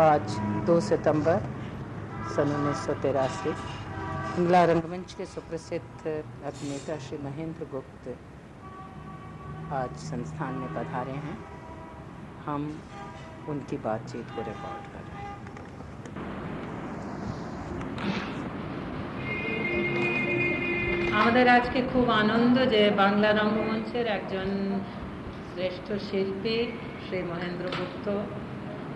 आज 2 सितंबर सन उन्नीस सौ तिरासी इंगला रंगमंच के सुप्रसिद्ध अभिनेता श्री महेंद्र गुप्त आज संस्थान में पधारे हैं हम उनकी बातचीत को रिकॉर्ड कर रहे हैं আমাদের আজকে খুব আনন্দ যে বাংলা রঙ্গমঞ্চের একজন শ্রেষ্ঠ শিল্পী শ্রী মহেন্দ্র গুপ্ত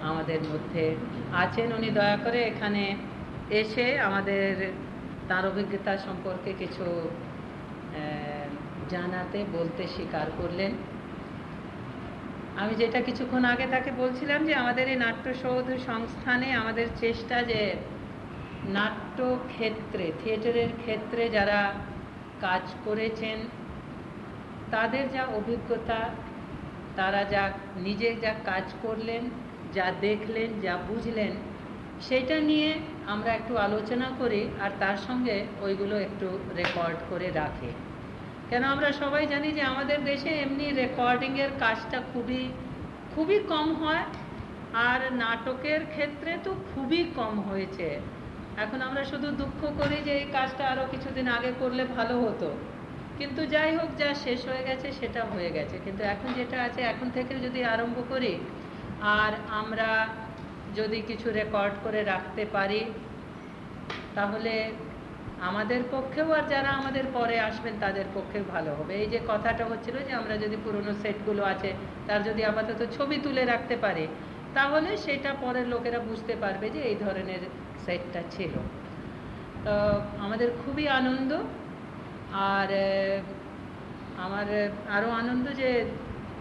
আমাদের মধ্যে আছেন, উনি দয়া করে এখানে এসে আমাদের তার অভিজ্ঞতা সম্পর্কে কিছু জানাতে, বলতে স্বীকার করলেন। আমি যেটা কিছুক্ষণ আগে তাকে বলছিলাম যে আমাদের এই নাট্যসৌধ সংস্থানে আমাদের চেষ্টা যে নাট্য ক্ষেত্রে থিয়েটারের ক্ষেত্রে যারা কাজ করেছেন, তাদের যা অভিজ্ঞতা, তারা যা নিজে যা কাজ করলেন যা দেখলেন, যা বুঝলেন সেটা নিয়ে আমরা একটু আলোচনা করি আর তার সঙ্গে ওইগুলো একটু রেকর্ড করে রাখি। কেন আমরা সবাই জানি যে আমাদের দেশে এমনি রেকর্ডিংয়ের কাজটা খুবই খুবই কম হয় আর নাটকের ক্ষেত্রে তো খুবই কম হয়েছে। এখন আমরা শুধু দুঃখ করি যে এই কাজটা আরও কিছুদিন আগে করলে ভালো হতো। কিন্তু যাই হোক, যা শেষ হয়ে গেছে, সেটা হয়ে গেছে। কিন্তু এখন যেটা আছে, এখন থেকে যদি আরম্ভ করি আর আমরা যদি কিছু রেকর্ড করে রাখতে পারি, তাহলে আমাদের পক্ষেও আর যারা আমাদের পরে আসবেন, তাদের পক্ষে ভালো হবে। এই যে কথাটা হচ্ছিল যে আমরা যদি পুরনো সেটগুলো আছে, তার যদি আপাতত ছবি তুলে রাখতে পারি, তাহলে সেটা পরের লোকেরা বুঝতে পারবে যে এই ধরনের সেটটা ছিল। তো আমাদের খুবই আনন্দ, আর, আমার আরও আনন্দ যে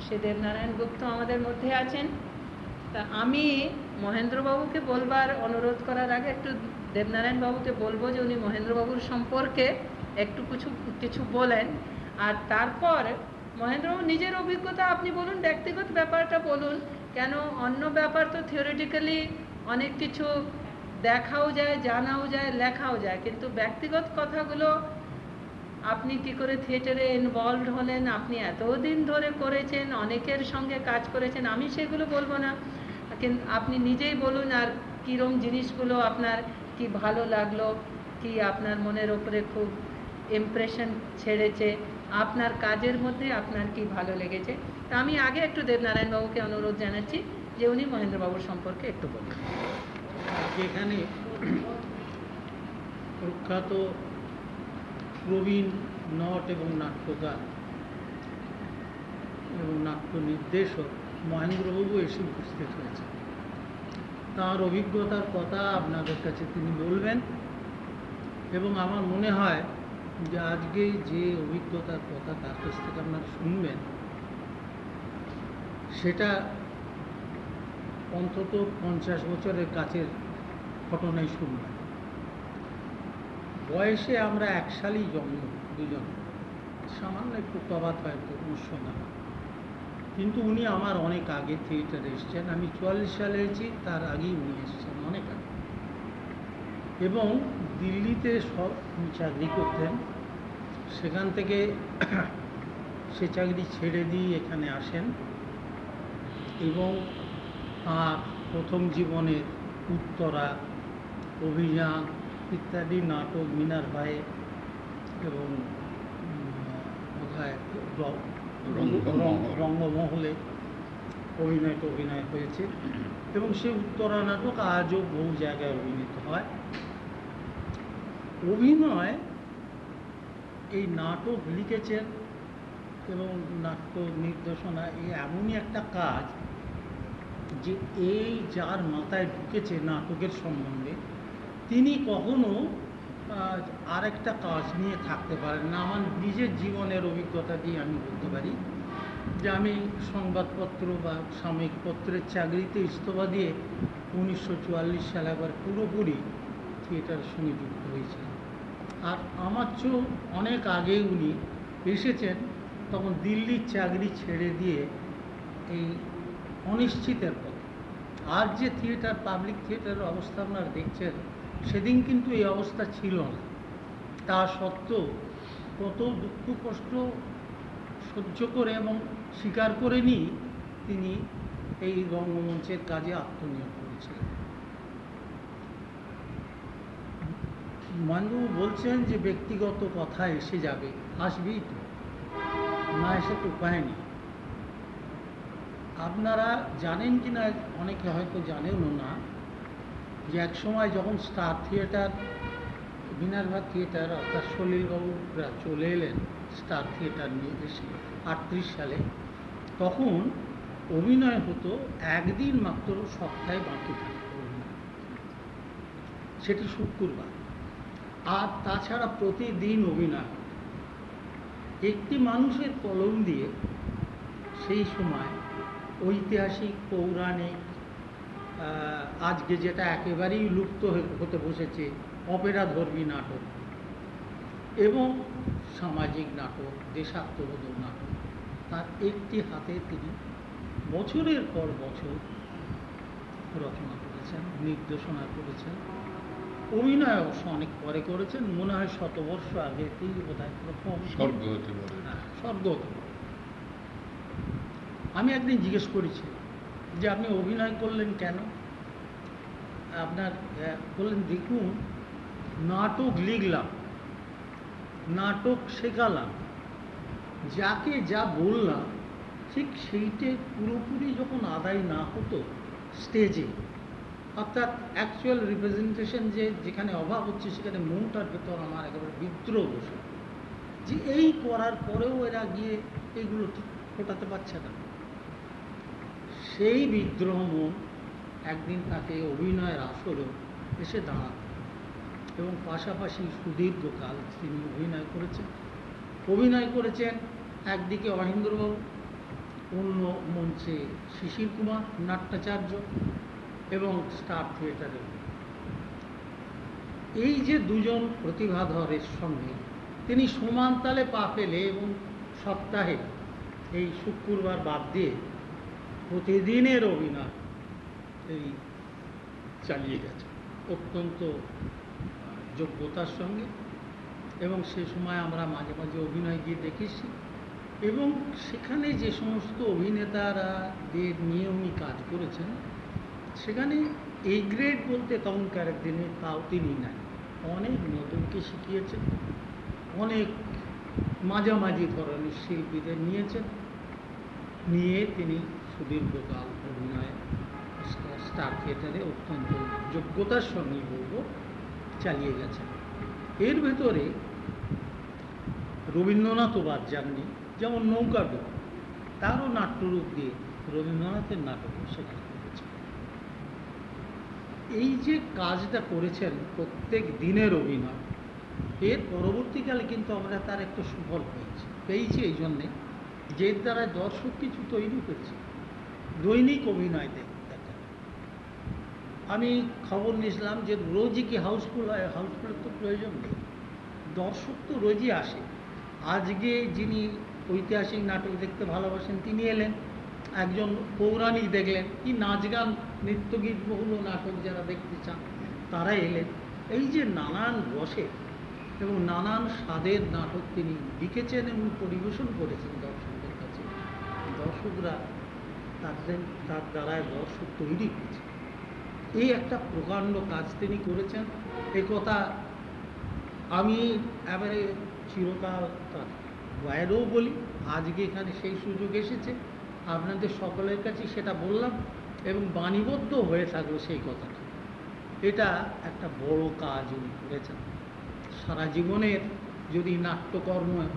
সে দেবনারায়ণ গুপ্ত আমাদের মধ্যে আছেন। তা আমি মহেন্দ্রবাবুকে বলবার অনুরোধ করার আগে একটু দেবনারায়ণ বাবুকে বলব যে উনি মহেন্দ্রবাবুর সম্পর্কে একটু কিছু কিছু বলেন। আর তারপর মহেন্দ্রবাবু নিজের অভিজ্ঞতা আপনি বলুন, ব্যক্তিগত ব্যাপারটা বলুন। কেন অন্য ব্যাপার তো থিওরিটিক্যালি অনেক কিছু দেখাও যায়, জানাও যায়, লেখাও যায়। কিন্তু ব্যক্তিগত কথাগুলো আপনি কি করে থিয়েটারে ইনভলভ হলেন? আপনি এতদিন ধরে করেছেন, অনেকের সঙ্গে কাজ করেছেন, আমি সেগুলো বলব না। কিন্তু আপনি নিজেই বলুন আর কীরম জিনিসগুলো আপনার কি ভালো লাগল, কি আপনার মনের ওপরে খুব ইমপ্রেশন ছেড়েছে, আপনার কাজের মধ্যে আপনার কি ভালো লেগেছে? তা আমি আগে একটু দেবনারায়ণবাবুকে অনুরোধ জানাচ্ছি যে উনি মহেন্দ্রবাবুর সম্পর্কে একটু বলুন। এখানে প্রখ্যাত প্রবীণ, নট এবং নাট্যকার এবং নাট্য নির্দেশক মহেন্দ্রবাবু এসে উপস্থিত হয়েছে তার অভিজ্ঞতার কথা আপনাদের কাছে তিনি বলবেন এবং আমার মনে হয় যে আজকে যে অভিজ্ঞতার কথা তার কাছ থেকে আপনারা শুনবেন, সেটা অন্তত পঞ্চাশ বছরের কাছের ঘটনাই শুনবেন। বয়সে আমরা এক সালেই জন্ম, দুজন। সামান্য একটু তফাত হয়তো ওর সঙ্গে কিন্তু উনি আমার অনেক আগে থিয়েটারে এসছেন। আমি চুয়াল্লিশ সালে এসেছি, তার আগেই উনি এসছেন অনেক আগে। এবং দিল্লিতে সব উনি চাকরি করতেন। সেখান থেকে সে চাকরি ছেড়ে দিয়ে এখানে আসেন। এবং প্রথম জীবনের উত্তরা, অভিযান ইত্যাদি নাটক মিনার ভাই এবং রঙ্গমহলে। অভিনয় অভিনয় হয়েছে। এবং সে উত্তরা নাটক আজও বহু জায়গায় অভিনীত হয়। অভিনয় এই নাটক লিখেছেন এবং নাট্য নির্দেশনা এই এমনই একটা কাজ যে এই যার মাথায় ঢুকেছে নাটকের সম্বন্ধে তিনি কখনো আরেকটা কাজ নিয়ে থাকতে পারেন না। আমার নিজের জীবনের অভিজ্ঞতা দিয়ে আমি বলতে পারি যে আমি সংবাদপত্র বা সাময়িক পত্রের চাকরিতে ইস্তফা দিয়ে উনিশশো চুয়াল্লিশ সালে আবার পুরোপুরি থিয়েটারের সঙ্গে যুক্ত হয়েছিলেন আর আমার চেয়েও অনেক আগে উনি এসেছেন, তখন দিল্লির চাকরি ছেড়ে দিয়ে এই অনিশ্চিতের পথে। আর যে থিয়েটার, পাবলিক থিয়েটারের অবস্থা আপনারা দেখছেন সেদিন কিন্তু এই অবস্থা ছিল না। তা সত্ত্বেও কত দুঃখ, কষ্ট সহ্য করে এবং স্বীকার করে নি তিনি এই রঙ্গমঞ্চের কাজে আত্মনিয়োগ করেছিলেন। মানবু বলছেন যে ব্যক্তিগত কথা এসে যাবে, আসবেই তো। না, এসে তো উপায় নেই। আপনারা জানেন কি না অনেকে হয়তো জানেনও না। যে এক সময় যখন স্টার থিয়েটার বিনারভা থিয়েটার অর্থাৎ সলিলবাবুরা চলে এলেন স্টার থিয়েটার নিয়ে এসে আটত্রিশ সালে, তখন অভিনয় হতো একদিন মাত্র সপ্তাহে বাকি থাকতো সেটি শুক্রবার। আর তাছাড়া প্রতিদিন অভিনয় একটি মানুষের কলম দিয়ে সেই সময় ঐতিহাসিক, পৌরাণিক আজকে যেটা একেবারেই লুপ্ত হতে বসেছে অপেরা ধর্মী নাটক। এবং সামাজিক নাটক দেশাত্মবোধক নাটক। তার একটি হাতে তিনি বছরের পর বছর রচনা করেছেন নির্দেশনা করেছেন। অভিনয় অবশ্য অনেক পরে করেছেন মনে হয় শতবর্ষ আগেতেই বোধ হয় প্রথম। স্বর্গ হতে হ্যাঁ, স্বর্গ হতে আমি একদিন জিজ্ঞেস করেছি যে আপনি অভিনয় করলেন কেন? আপনার বললেন, দেখুন, নাটক লিখলাম, নাটক শেখালাম, যাকে যা বললাম, ঠিক সেইটে পুরোপুরি যখন আদায় না হতো স্টেজে অর্থাৎ অ্যাকচুয়াল রিপ্রেজেন্টেশন যে যেখানে অভাব হচ্ছে, সেখানে মনটার ভেতর আমার একেবারে বিদ্রোহ বসে। যে এই করার পরেও এরা গিয়ে এইগুলো ঠিক ফোটাতে পারছে না। সেই বিদ্রোহ মন একদিন তাকে অভিনয়ের আসরেও এসে দাঁড়াত এবং পাশাপাশি সুদীর্ঘকাল তিনি অভিনয় করেছেন। অভিনয় করেছেন একদিকে অহেন্দ্রবাবু, অন্য মঞ্চে শিশির কুমার নাট্যাচার্য এবং স্টার থিয়েটারে। এই যে দুজন প্রতিভাধরের সঙ্গে তিনি সমান তালে পা ফেলে এবং সপ্তাহে এই শুক্রবার বাদ দিয়ে প্রতিদিনের অভিনয় এই চালিয়ে গেছে। অত্যন্ত যোগ্যতার সঙ্গে এবং সে সময় আমরা মাঝে মাঝে অভিনয় গিয়ে দেখেছি এবং সেখানে যে সমস্ত অভিনেতারা নিয়ে উনি কাজ করেছেন, সেখানে এই গ্রেড বলতে তখনকার দিনে তাও তিনি নাই। অনেক নতুনকে শিখিয়েছেন, অনেক মাঝামাঝি ধরনের শিল্পীদের নিয়েছেন। নিয়ে তিনি সুদীর্ঘকাল অভিনয়ে স্টার- থিয়েটারে অত্যন্ত যোগ্যতার সঙ্গে বলব, চালিয়ে গেছেন এর ভেতরে রবীন্দ্রনাথও বাদ যাননি যেমন নৌকাডুব তারও নাট্যরূপ দিয়ে রবীন্দ্রনাথের নাটকও সেখানে করেছে। এই যে কাজটা করেছেন প্রত্যেক দিনের অভিনয়, এর পরবর্তীকালে কিন্তু আমরা তার একটা সুফল পেয়েছি পেয়েছি এই জন্যে যে দ্বারা দর্শক কিছু তৈরি হয়েছে। দৈনিক অভিনয় দেখ আমি খবর নিয়েছিলাম যে রোজই কি হাউসফুল হয় হাউসফুলের তো প্রয়োজন নেই। দর্শক তো রোজই আসে। আজকে যিনি ঐতিহাসিক নাটক দেখতে ভালোবাসেন, তিনি এলেন। একজন পৌরাণিক দেখলেন। কি নাচ গান নৃত্যগীত বহুল নাটক যারা দেখতে চান, তারা এলেন। এই যে নানান রসে এবং নানান স্বাদের নাটক তিনি লিখেছেন এবং পরিবেশন করেছেন দর্শকদের কাছে। দর্শকরা তাদের, তার দ্বারায় দর্শক তৈরি হয়েছে। এই একটা প্রকাণ্ড কাজ তিনি করেছেন। এ কথা আমি এবারে চিরকাল তার বাইরেও বলি, আজকে এখানে সেই সুযোগ এসেছে। আপনাদের সকলের কাছে সেটা বললাম এবং বাণীবদ্ধ হয়ে থাকল সেই কথাটা। এটা একটা বড় কাজ উনি করেছেন। সারা জীবনের যদি নাট্যকর্ম,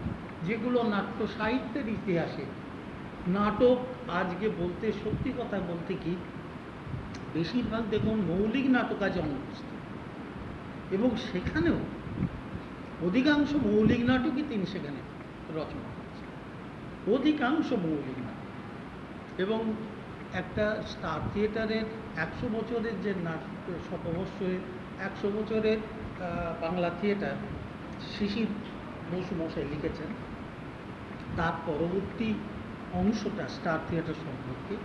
যেগুলো নাট্য সাহিত্যের ইতিহাসে নাটক আজকে বলতে, সত্যি কথা বলতে কি, বেশিরভাগ দেখুন মৌলিক নাটক আজ অনুপস্থিত। এবং সেখানেও অধিকাংশ মৌলিক নাটকই তিনি সেখানে রচনা করেছেন। অধিকাংশ মৌলিক নাটক। এবং একটা স্টার থিয়েটারের একশো বছরের যে নাটক শতবর্ষের একশো বছরের বাংলা থিয়েটার শিশির বসু মশাই লিখেছেন। তার পরবর্তী অংশটা স্টার থিয়েটার সম্পর্কে।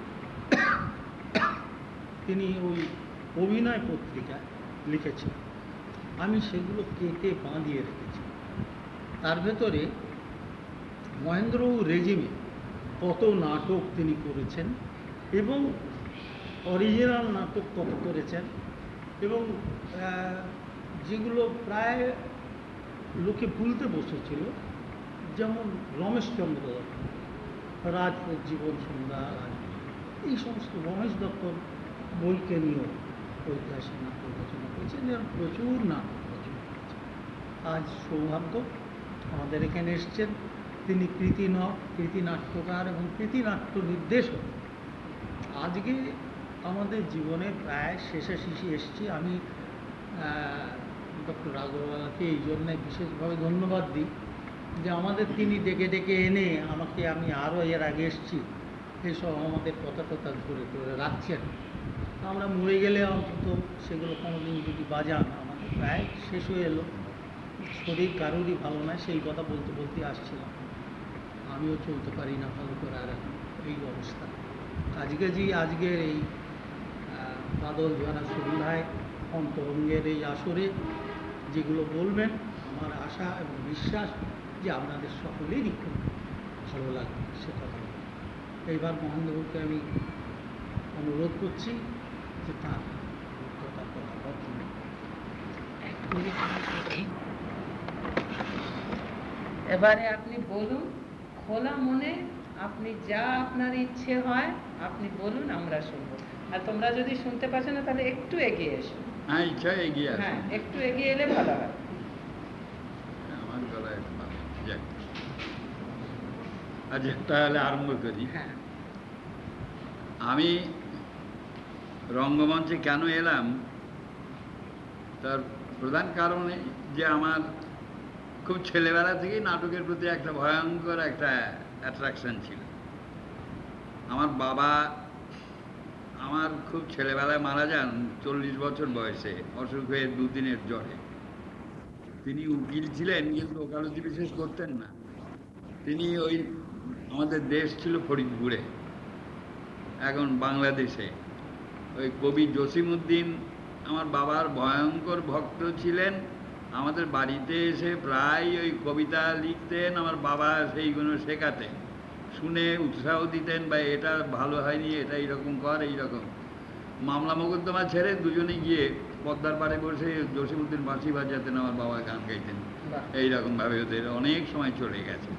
তিনি ওই অভিনয় পত্রিকায় লিখেছেন। আমি সেগুলো কেটে বাঁধিয়ে রেখেছি। তার ভেতরে মহেন্দ্রবাবু রেজিমে কত নাটক তিনি করেছেন এবং অরিজিনাল নাটক কত করেছেন এবং যেগুলো প্রায় লোকে ভুলতে বসেছিল, যেমন রমেশচন্দ্র দত্ত। রাজপুত জীবন সন্ধ্যা এই সমস্ত রমেশ দত্তর বইকে নিয়েও ঐতিহাসিক নাটক রচনা করেছেন যেমন প্রচুর নাটক রচনা করেছেন আজ সৌভাগ্য, আমাদের এখানে এসছেন তিনি কৃতি ন, কৃতি নাট্যকার এবং কৃতি নাট্য নির্দেশক। আজকে আমাদের জীবনে প্রায় শেষে শেষে এসছি। আমি ডক্টর আগরওয়ালাকে এই জন্যে বিশেষভাবে ধন্যবাদ দিই। যে আমাদের তিনি ডেকে ডেকে এনে আমাকে আমি আরও এর আগে এসছি। এসব আমাদের কথা টথা ধরে ধরে রাখছেন। আমরা মরে গেলে অন্তত সেগুলো কোনোদিন যদি বাজান, আমাদের প্রায় শেষ হয়ে এলো। শরীর কারোরই ভালো নয়, সেই কথা বলতে বলতে আসছিলাম। আমিও চলতে পারি না ভালো করে আর এই অবস্থা। আজকে যে আজকের এই বাদল ঝরা সন্ধ্যায় অন্তরঙ্গের এই আসরে যেগুলো বলবেন, আমার আশা এবং বিশ্বাস যে আপনাদের সকলেরই খুব ভালো লাগবে সে কথা এইবার মহেন্দ্রবাবুকে আমি অনুরোধ করছি যে তার অভিজ্ঞতার কথা বলবেন এবারে আপনি বলুন খোলা মনে আপনি যা আপনার ইচ্ছে হয় আপনি বলুন আমরা শুনব। আর তোমরা যদি শুনতে পাচ্ছ না তাহলে একটু এগিয়ে এসো। হ্যাঁ ইচ্ছা এগিয়ে হ্যাঁ একটু এগিয়ে এলে ভালো হয় আমার গলায় ভালো। যাক। আচ্ছা তাহলে আরম্ভ করি। হ্যাঁ। আমি রঙ্গমঞ্চে কেন এলাম? তার প্রধান কারণ যে আমার খুব ছেলেবেলা থেকেই নাটকের প্রতি একটা ভয়ঙ্কর একটা অ্যাট্রাকশন ছিল। আমার বাবা আমার খুব ছেলেবেলায় মারা যান চল্লিশ বছর বয়সে অসুখ হয়ে দুদিনের জ্বরে। তিনি উকিল ছিলেন কিন্তু ওকালতি বিশেষ করতেন না। তিনি ওই আমাদের দেশ ছিল ফরিদপুরে এখন বাংলাদেশে। ওই কবি জসিমউদ্দিন আমার বাবার ভয়ঙ্কর ভক্ত ছিলেন। আমাদের বাড়িতে এসে প্রায় ওই কবিতা লিখতেন আমার বাবা সেইগুলো শেখাতেন। শুনে উৎসাহ দিতেন বা এটা ভালো হয়নি এটা এইরকম কর এইরকম। মামলা মোকদ্দমা ছেড়ে দুজনে গিয়ে পদ্মার পাড়ে বসে জসিমউদ্দিন বাঁশি বাজাতেন আমার বাবা গান গাইতেন। এইরকমভাবে ওদের অনেক সময় চলে গেছে।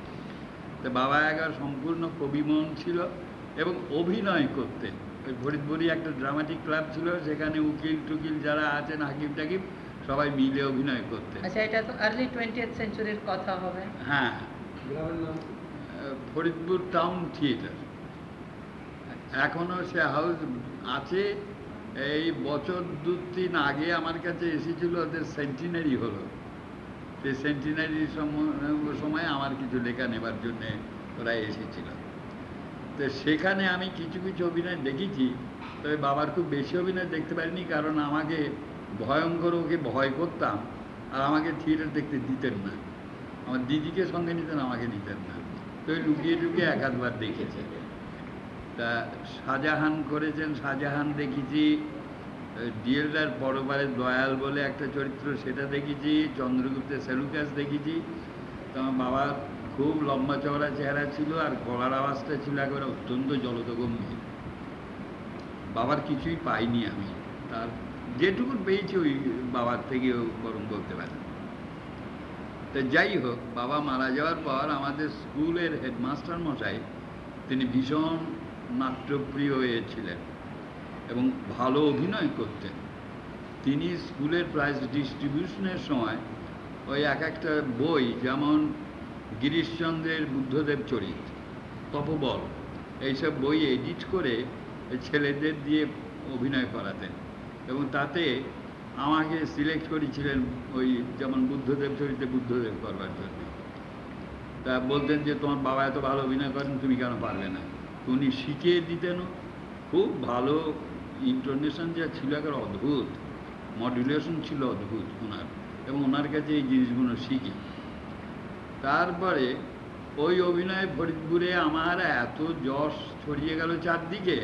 তো বাবা একবার সম্পূর্ণ কবিমন ছিল এবং অভিনয় করতেন। ওই ফরিদপুরি একটা ড্রামাটিক ক্লাব ছিল সেখানে উকিল টুকিল যারা আছেন হাকিম টাকিম সবাই মিলে অভিনয় করতেন। আচ্ছা এটা তো আর্লি টোয়েন্টিয়েথ সেঞ্চুরির কথা হবে। হ্যাঁ। ফরিদপুর টাউন থিয়েটার এখনও সে হাউস আছে। এই বছর দু তিন আগে আমার কাছে এসেছিল ওদের সেন্টিনারি হলো। সেই সেন্টিনারি সময় আমার কিছু লেখা নেবার জন্যে ওরা এসেছিল। তো সেখানে আমি কিছু কিছু অভিনয় দেখেছি, তবে বাবার খুব বেশি অভিনয় দেখতে পারিনি, কারণ আমাকে ভয়ঙ্কর ওকে ভয় করতাম, আর আমাকে থিয়েটার দেখতে দিতেন না। আমার দিদিকে সঙ্গে নিতেন, আমাকে নিতেন না। তো লুকিয়ে লুকিয়ে এক আধবার দেখেছে। তা শাহজাহান করেছেন, শাহজাহান দেখেছি ডিএলআর পরবারে দয়াল বলে একটা চরিত্র, সেটা দেখেছি, চন্দ্রগুপ্তের সেলুকাস দেখেছি। তো আমার বাবার খুব লম্বা চওড়া চেহারা ছিল আর গলার আওয়াজটা ছিল একেবারে অত্যন্ত জলদগম্ভীর বাবার কিছুই পাইনি আমি। তার যেটুকু পেয়েছি ওই বাবার থেকে বরং বলতে পারি তো যাই হোক, বাবা মারা যাওয়ার পর আমাদের স্কুলের হেডমাস্টার মশাই তিনি ভীষণ নাট্যপ্রিয় হয়েছিলেন। এবং ভালো অভিনয় করতেন। তিনি স্কুলের প্রাইজ ডিস্ট্রিবিউশনের সময় ওই এক একটা বই যেমন গিরিশচন্দ্রের বুদ্ধদেব চরিত, তপবল, এইসব বই এডিট করে ছেলেদের দিয়ে অভিনয় করাতেন এবং তাতে আমাকে সিলেক্ট করেছিলেন ওই যেমন বুদ্ধদেব চরিত্রে বুদ্ধদেব করবার জন্য। তা বলতেন যে, তোমার বাবা এত ভালো অভিনয় করেন, তুমি কেন পারবে না? উনি শিখিয়ে দিতেন খুব ভালো ইন্টোনেশন যা ছিল একেবারে অদ্ভুত মডুলেশন ছিল অদ্ভুত ওনার, এবং ওনার কাছে এই জিনিসগুলো শিখি। তারপরে ওই অভিনয় ফরিদপুরে আমার এত যশ ছড়িয়ে গেল চারদিকে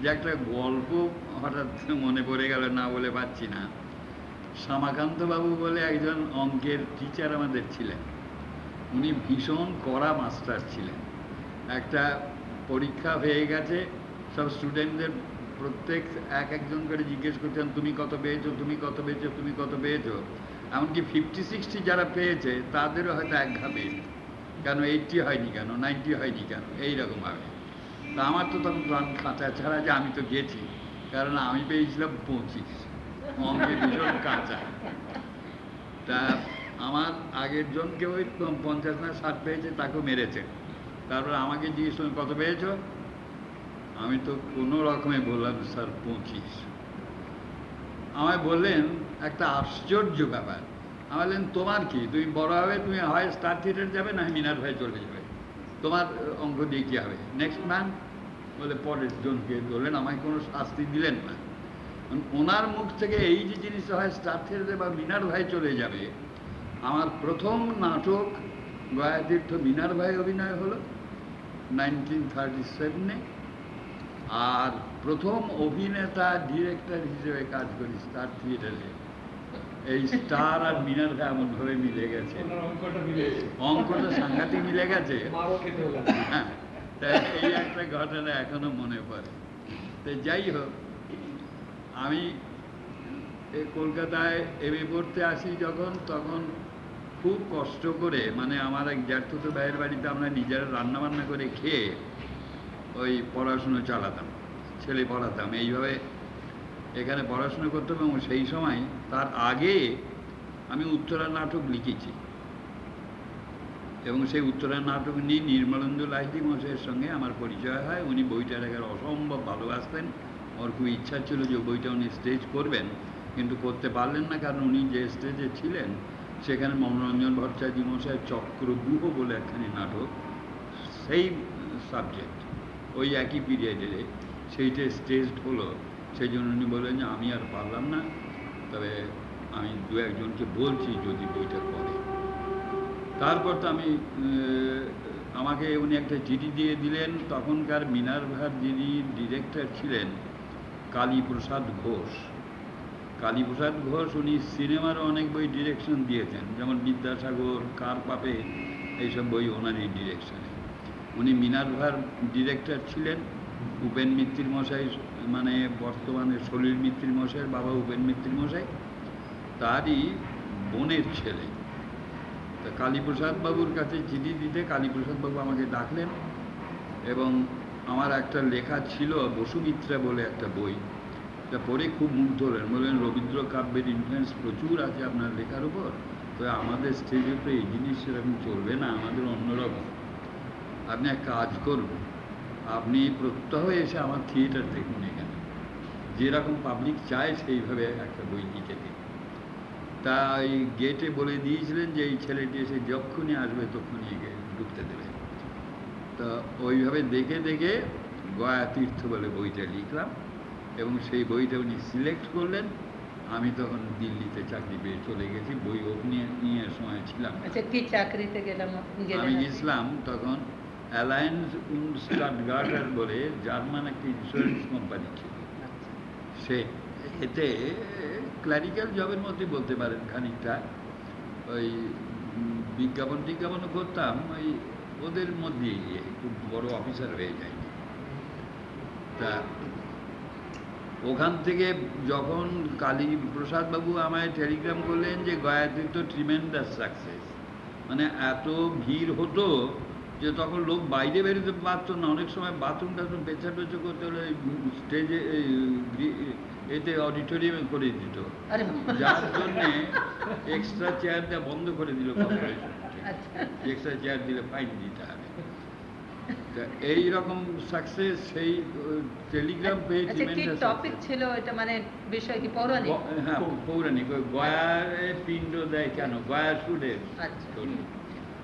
যে একটা গল্প হঠাৎ মনে পড়ে গেল, না বলে পাচ্ছি না। শ্যামাকান্ত বাবু বলে একজন অঙ্কের টিচার আমাদের ছিলেন। উনি ভীষণ কড়া মাস্টার ছিলেন। একটা পরীক্ষা হয়ে গেছে, সব স্টুডেন্টদের প্রত্যেক এক একজন করে জিজ্ঞেস করতেন তুমি কত পেয়েছ? তুমি কত পেয়েছ? তুমি কত পেয়েছ? এমনকি ফিফটি সিক্সটি যারা পেয়েছে, তাদেরও হয়তো এক ঘা পেয়েছে। কেন এইটটি হয়নি কেন? নাইনটি হয়নি কেন? এইরকমভাবে তা আমার তো তখন প্রাণ কাঁচা ছাড়া যে আমি তো গেছি। কারণ আমি পেয়েছিলাম পঁচিশ। অঙ্কে ভীষণ কাঁচা তা আমার আগের জনকে ওই পঞ্চাশ না ষাট পেয়েছে, তাকেও মেরেছে। তারপর আমাকে জিজ্ঞেস কত পেয়েছ? আমি তো কোনো রকমে বললাম, স্যার, পঁচিশ। আমায় বললেন, একটা আশ্চর্য ব্যাপার। আমি বললেন তোমার কি? তুমি বড় হবে, তুমি হয় স্টার থিয়েটার যাবে না মিনার ভাই চলে যাবে? তোমার অঙ্ক দিয়ে কী হবে? নেক্সট ম্যান বলে পরের জনকে বললেন, আমায় কোনো শাস্তি দিলেন না। ওনার মুখ থেকে এই যে জিনিসটা হয় স্টার থিয়েটারে বা মিনার ভাই চলে যাবে, আমার প্রথম নাটক গয়াতীর্থ মিনার ভাই অভিনয় হলো নাইনটিন থার্টি সেভেনে আর প্রথম অভিনেতা ডিরেক্টর হিসেবে কাজ করি স্টার থিয়েটারে এই স্টার আর মিনার এমন ভাবে মিলে গেছে। অঙ্কটা সাংঘাতিক মিলে গেছে। হ্যাঁ, এই একটা ঘটনা এখনও মনে পড়ে। তো যাই হোক আমি কলকাতায় এমএ পড়তে আসি যখন তখন খুব কষ্ট করে মানে আমার এক জ্যাঠতো ভাইয়ের বাড়িতে আমরা নিজেরা রান্না বান্না করে খেয়ে ওই পড়াশুনো চালাতাম, ছেলে পড়াতাম। এইভাবে এখানে পড়াশুনো করতাম এবং সেই সময় তার আগে আমি উত্তরা নাটক লিখেছি। এবং সেই উত্তরা নাটক নিয়ে নির্মলেন্দু লাহিদি মশাইয়ের সঙ্গে আমার পরিচয় হয়। উনি বইটা লেখার অসম্ভব ভালোবাসতেন। ওর খুব ইচ্ছা ছিল যে বইটা উনি স্টেজ করবেন, কিন্তু করতে পারলেন না কারণ উনি যে স্টেজে ছিলেন, সেখানে মনোরঞ্জন ভট্টাচার্য মশাই চক্রব্যূহ বলে একখানি নাটক, সেই সাবজেক্ট ওই একই পিরিয়ডে সেইটা স্টেজড হলো। সেই জন্য উনি বললেন যে, আমি আর পারলাম না। তবে আমি দু একজনকে বলছি যদি বইটা করে তারপর তো আমি আমাকে উনি একটা চিঠি দিয়ে দিলেন। তখনকার মিনারভার যিনি ডিরেক্টর ছিলেন, কালীপ্রসাদ ঘোষ। কালীপ্রসাদ ঘোষ উনি সিনেমারও অনেক বই ডিরেকশন দিয়েছেন। যেমন বিদ্যাসাগর, কার পাপে, এইসব বই ওনারই ডিরেকশনে উনি মিনারভার ডিরেক্টর ছিলেন। উপেন মিত্তির মশাই মানে বর্তমানে সলিল মিত্তির মশাইয়ের বাবা উপেন মিত্তির মশাই, তারই বোনের ছেলে। তা কালীপ্রসাদ বাবুর কাছে চিঠি দিতে কালীপ্রসাদ বাবু আমাকে ডাকলেন এবং আমার একটা লেখা ছিল বসুমিত্রা বলে একটা বই। তা পড়ে খুব মুগ্ধ হলেন। বললেন, রবীন্দ্র কাব্যের ইনফ্লুয়েন্স প্রচুর আছে আপনার লেখার উপর। তো আমাদের স্টেজে তো এই জিনিস সেরকম চলবে না। আমাদের অন্যরকম আপনি এক কাজ করুন। আপনি প্রত্যহ এসে আমার থিয়েটার দেখুন এখানে। যেরকম পাবলিক চায় সেইভাবে একটা বই লিখে দিন। তা এই গেটে বলে দিয়েছিলেন যে এই ছেলেটি এসে যখনই আসবে তখনই ঢুকতে দেবে। তো ওইভাবে দেখে দেখে গয়া তীর্থ বলে বইটা লিখলাম এবং সেই বইটা উনি সিলেক্ট করলেন। আমি তখন দিল্লিতে চাকরি পেয়ে চলে গেছি। বই ওপেনিয়ে নিয়ে সময় ছিলাম। আচ্ছা কি চাকরিতে গেলাম? আমি গেছিলাম তখন অ্যালায়েন্স গার্ডার বলে জার্মান একটা ইন্স্যুরেন্স কোম্পানি ছিল। সে এতে ক্লারিক্যাল জবের মধ্যে বলতে পারেন খানিকটা। ওই বিজ্ঞাপন টিজ্ঞাপনও করতাম ওই ওদের মধ্যে গিয়ে খুব বড় অফিসার হয়ে যায় তা ওখান থেকে যখন কালী প্রসাদবাবু আমায় টেলিগ্রাম করলেন যে গয়াতে তো ট্রিমেন্ডাস সাকসেস মানে এত ভিড় হতো যে তখন লোক বাইরে বেরোতে পারতো না। অনেক সময় বাথরুম টাথরুম পেছা পেছো করতে হলে স্টেজে এতে অডিটোরিয়ামে করে দিত। যার জন্যে এক্সট্রা চেয়ার দেওয়া বন্ধ করে দিল কর্পোরেশন এক্সট্রা চেয়ার দিলে ফাইন দিতে হবে। এই রকম সাকসেস সেই টেলিগ্রাম পেয়ে টপিক ছিল? এটা মানে বিষয় কি পৌরাণিক? হ্যাঁ পৌরাণিক। ওই গয়ার পিণ্ড দেয় কেন? গয়া সুরের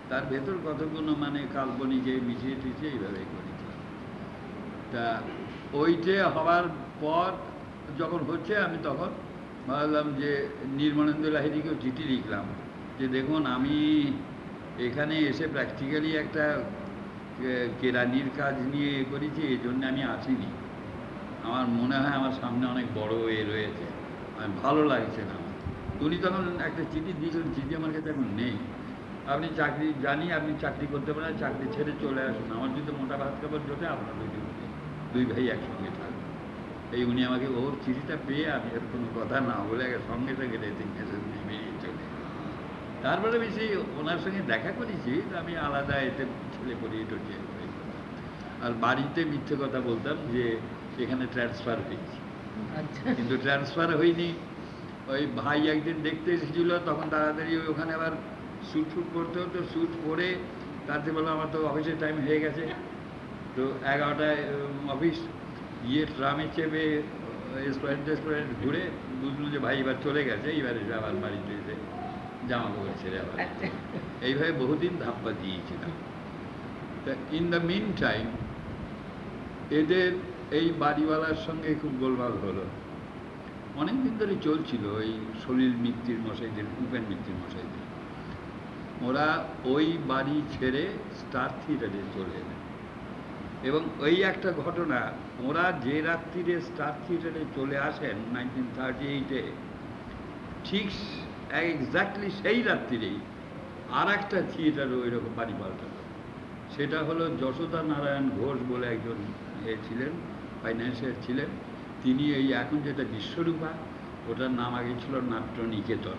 তার ভেতর কতগুলো মানে কাল্পনিকে মিশিয়ে টিছিয়ে এইভাবে করেছিলাম তা ওইটে হওয়ার পর যখন হচ্ছে আমি তখন ভাবলাম যে নির্মলেন্দ্র লাহিড়িকেও চিঠি লিখলাম যে দেখুন আমি এখানে এসে প্র্যাকটিক্যালি একটা কেরানির কাজ নিয়ে করেছি, এই জন্য আমি আসিনি। আমার মনে হয় আমার সামনে অনেক বড় এ রয়েছে। আমি ভালো লাগছে না। আমার উনি তখন একটা চিঠি দিয়েছিলেন, চিঠি আমার কাছে এখন নেই। আপনি চাকরি জানি আপনি চাকরি করতে পারেন চাকরি ছেড়ে চলে আসুন। আমার যদি মোটা ভাত কাপড় জোটে আপনার দুই দুই ভাই একসঙ্গে থাকবে। এই উনি আমাকে ওর চিঠিটা পেয়ে আমি আর কোনো কথা না বলে আগে সঙ্গে সঙ্গে রেটিং মেসেজ নিয়ে বেরিয়ে চলে তারপরে আমি সেই ওনার সঙ্গে দেখা করেছি তো আমি আলাদা এতে ছেলে পড়িয়ে করতাম। আর বাড়িতে মিথ্যে কথা বলতাম যে এখানে ট্রান্সফার হয়েছি। আচ্ছা। কিন্তু ট্রান্সফার হয়নি। ওই ভাই একদিন দেখতে এসেছিল তখন তাড়াতাড়ি ওখানে আবার স্যুট ফুট করতে হতো স্যুট পরে তাতে বললাম আমার তো অফিসের টাইম হয়ে গেছে। তো এগারোটায় অফিস গিয়ে ট্রামে চেপে রেস্টুরেন্ট টেস্টুরেন্ট ঘুরে বুঝলো যে ভাই এবার চলে গেছে, এবার এসে আবার বাড়িতে এসে জামা কাপড় ছেড়ে আবার এইভাবে বহুদিন ধাপ্পা দিয়েছিলাম। তা ইন দ্য মিন টাইম এদের এই বাড়িওয়ালার সঙ্গে খুব গোলমাল হলো। অনেক দিন ধরে চলছিল ওই সলিল মিত্তির মশাইদের, উপেন মিত্তির মশাইদের। ওরা ওই বাড়ি ছেড়ে স্টার থিয়েটারে চলে এলেন। এবং ওই একটা ঘটনা, ওরা যে রাত্রিরে স্টার থিয়েটারে চলে আসেন নাইনটিন থার্টি এইটে ঠিক এক্স্যাক্টলি সেই রাত্রিরেই আর একটা থিয়েটার ওই রকম বাড়ি পাল্টালো। সেটা হলো যশোদা নারায়ণ ঘোষ বলে একজন এ ছিলেন ফাইন্যান্সিয়াল ছিলেন। তিনি এই এখন যেটা বিশ্বরূপা, ওটার নাম আগে ছিল নাট্যনিকেতন।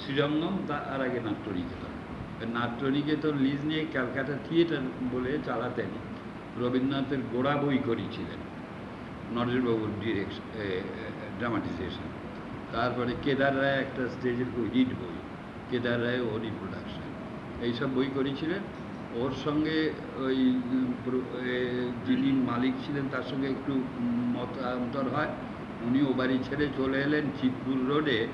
শ্রীরঙ্গম, তার আগে নাট্যনিকেতন। ওই নাট্যনিকেতন লিজ নিয়ে ক্যালকাটা থিয়েটার বলে চালাতেন রবীন্দ্রনাথের গোড়া বই করেছিলেন নরেশবাবুর ডিরেকশন ড্রামাটিজেশন তারপরে কেদার রায় একটা স্টেজের হিট বই, কেদার রায় হরি প্রোডাকশন এইসব বই করেছিলেন ওর সঙ্গে ওই যিনি মালিক ছিলেন তার সঙ্গে একটু মতান্তর হয়। উনি ও বাড়ি ছেড়ে চলে এলেন চিতপুর রোডে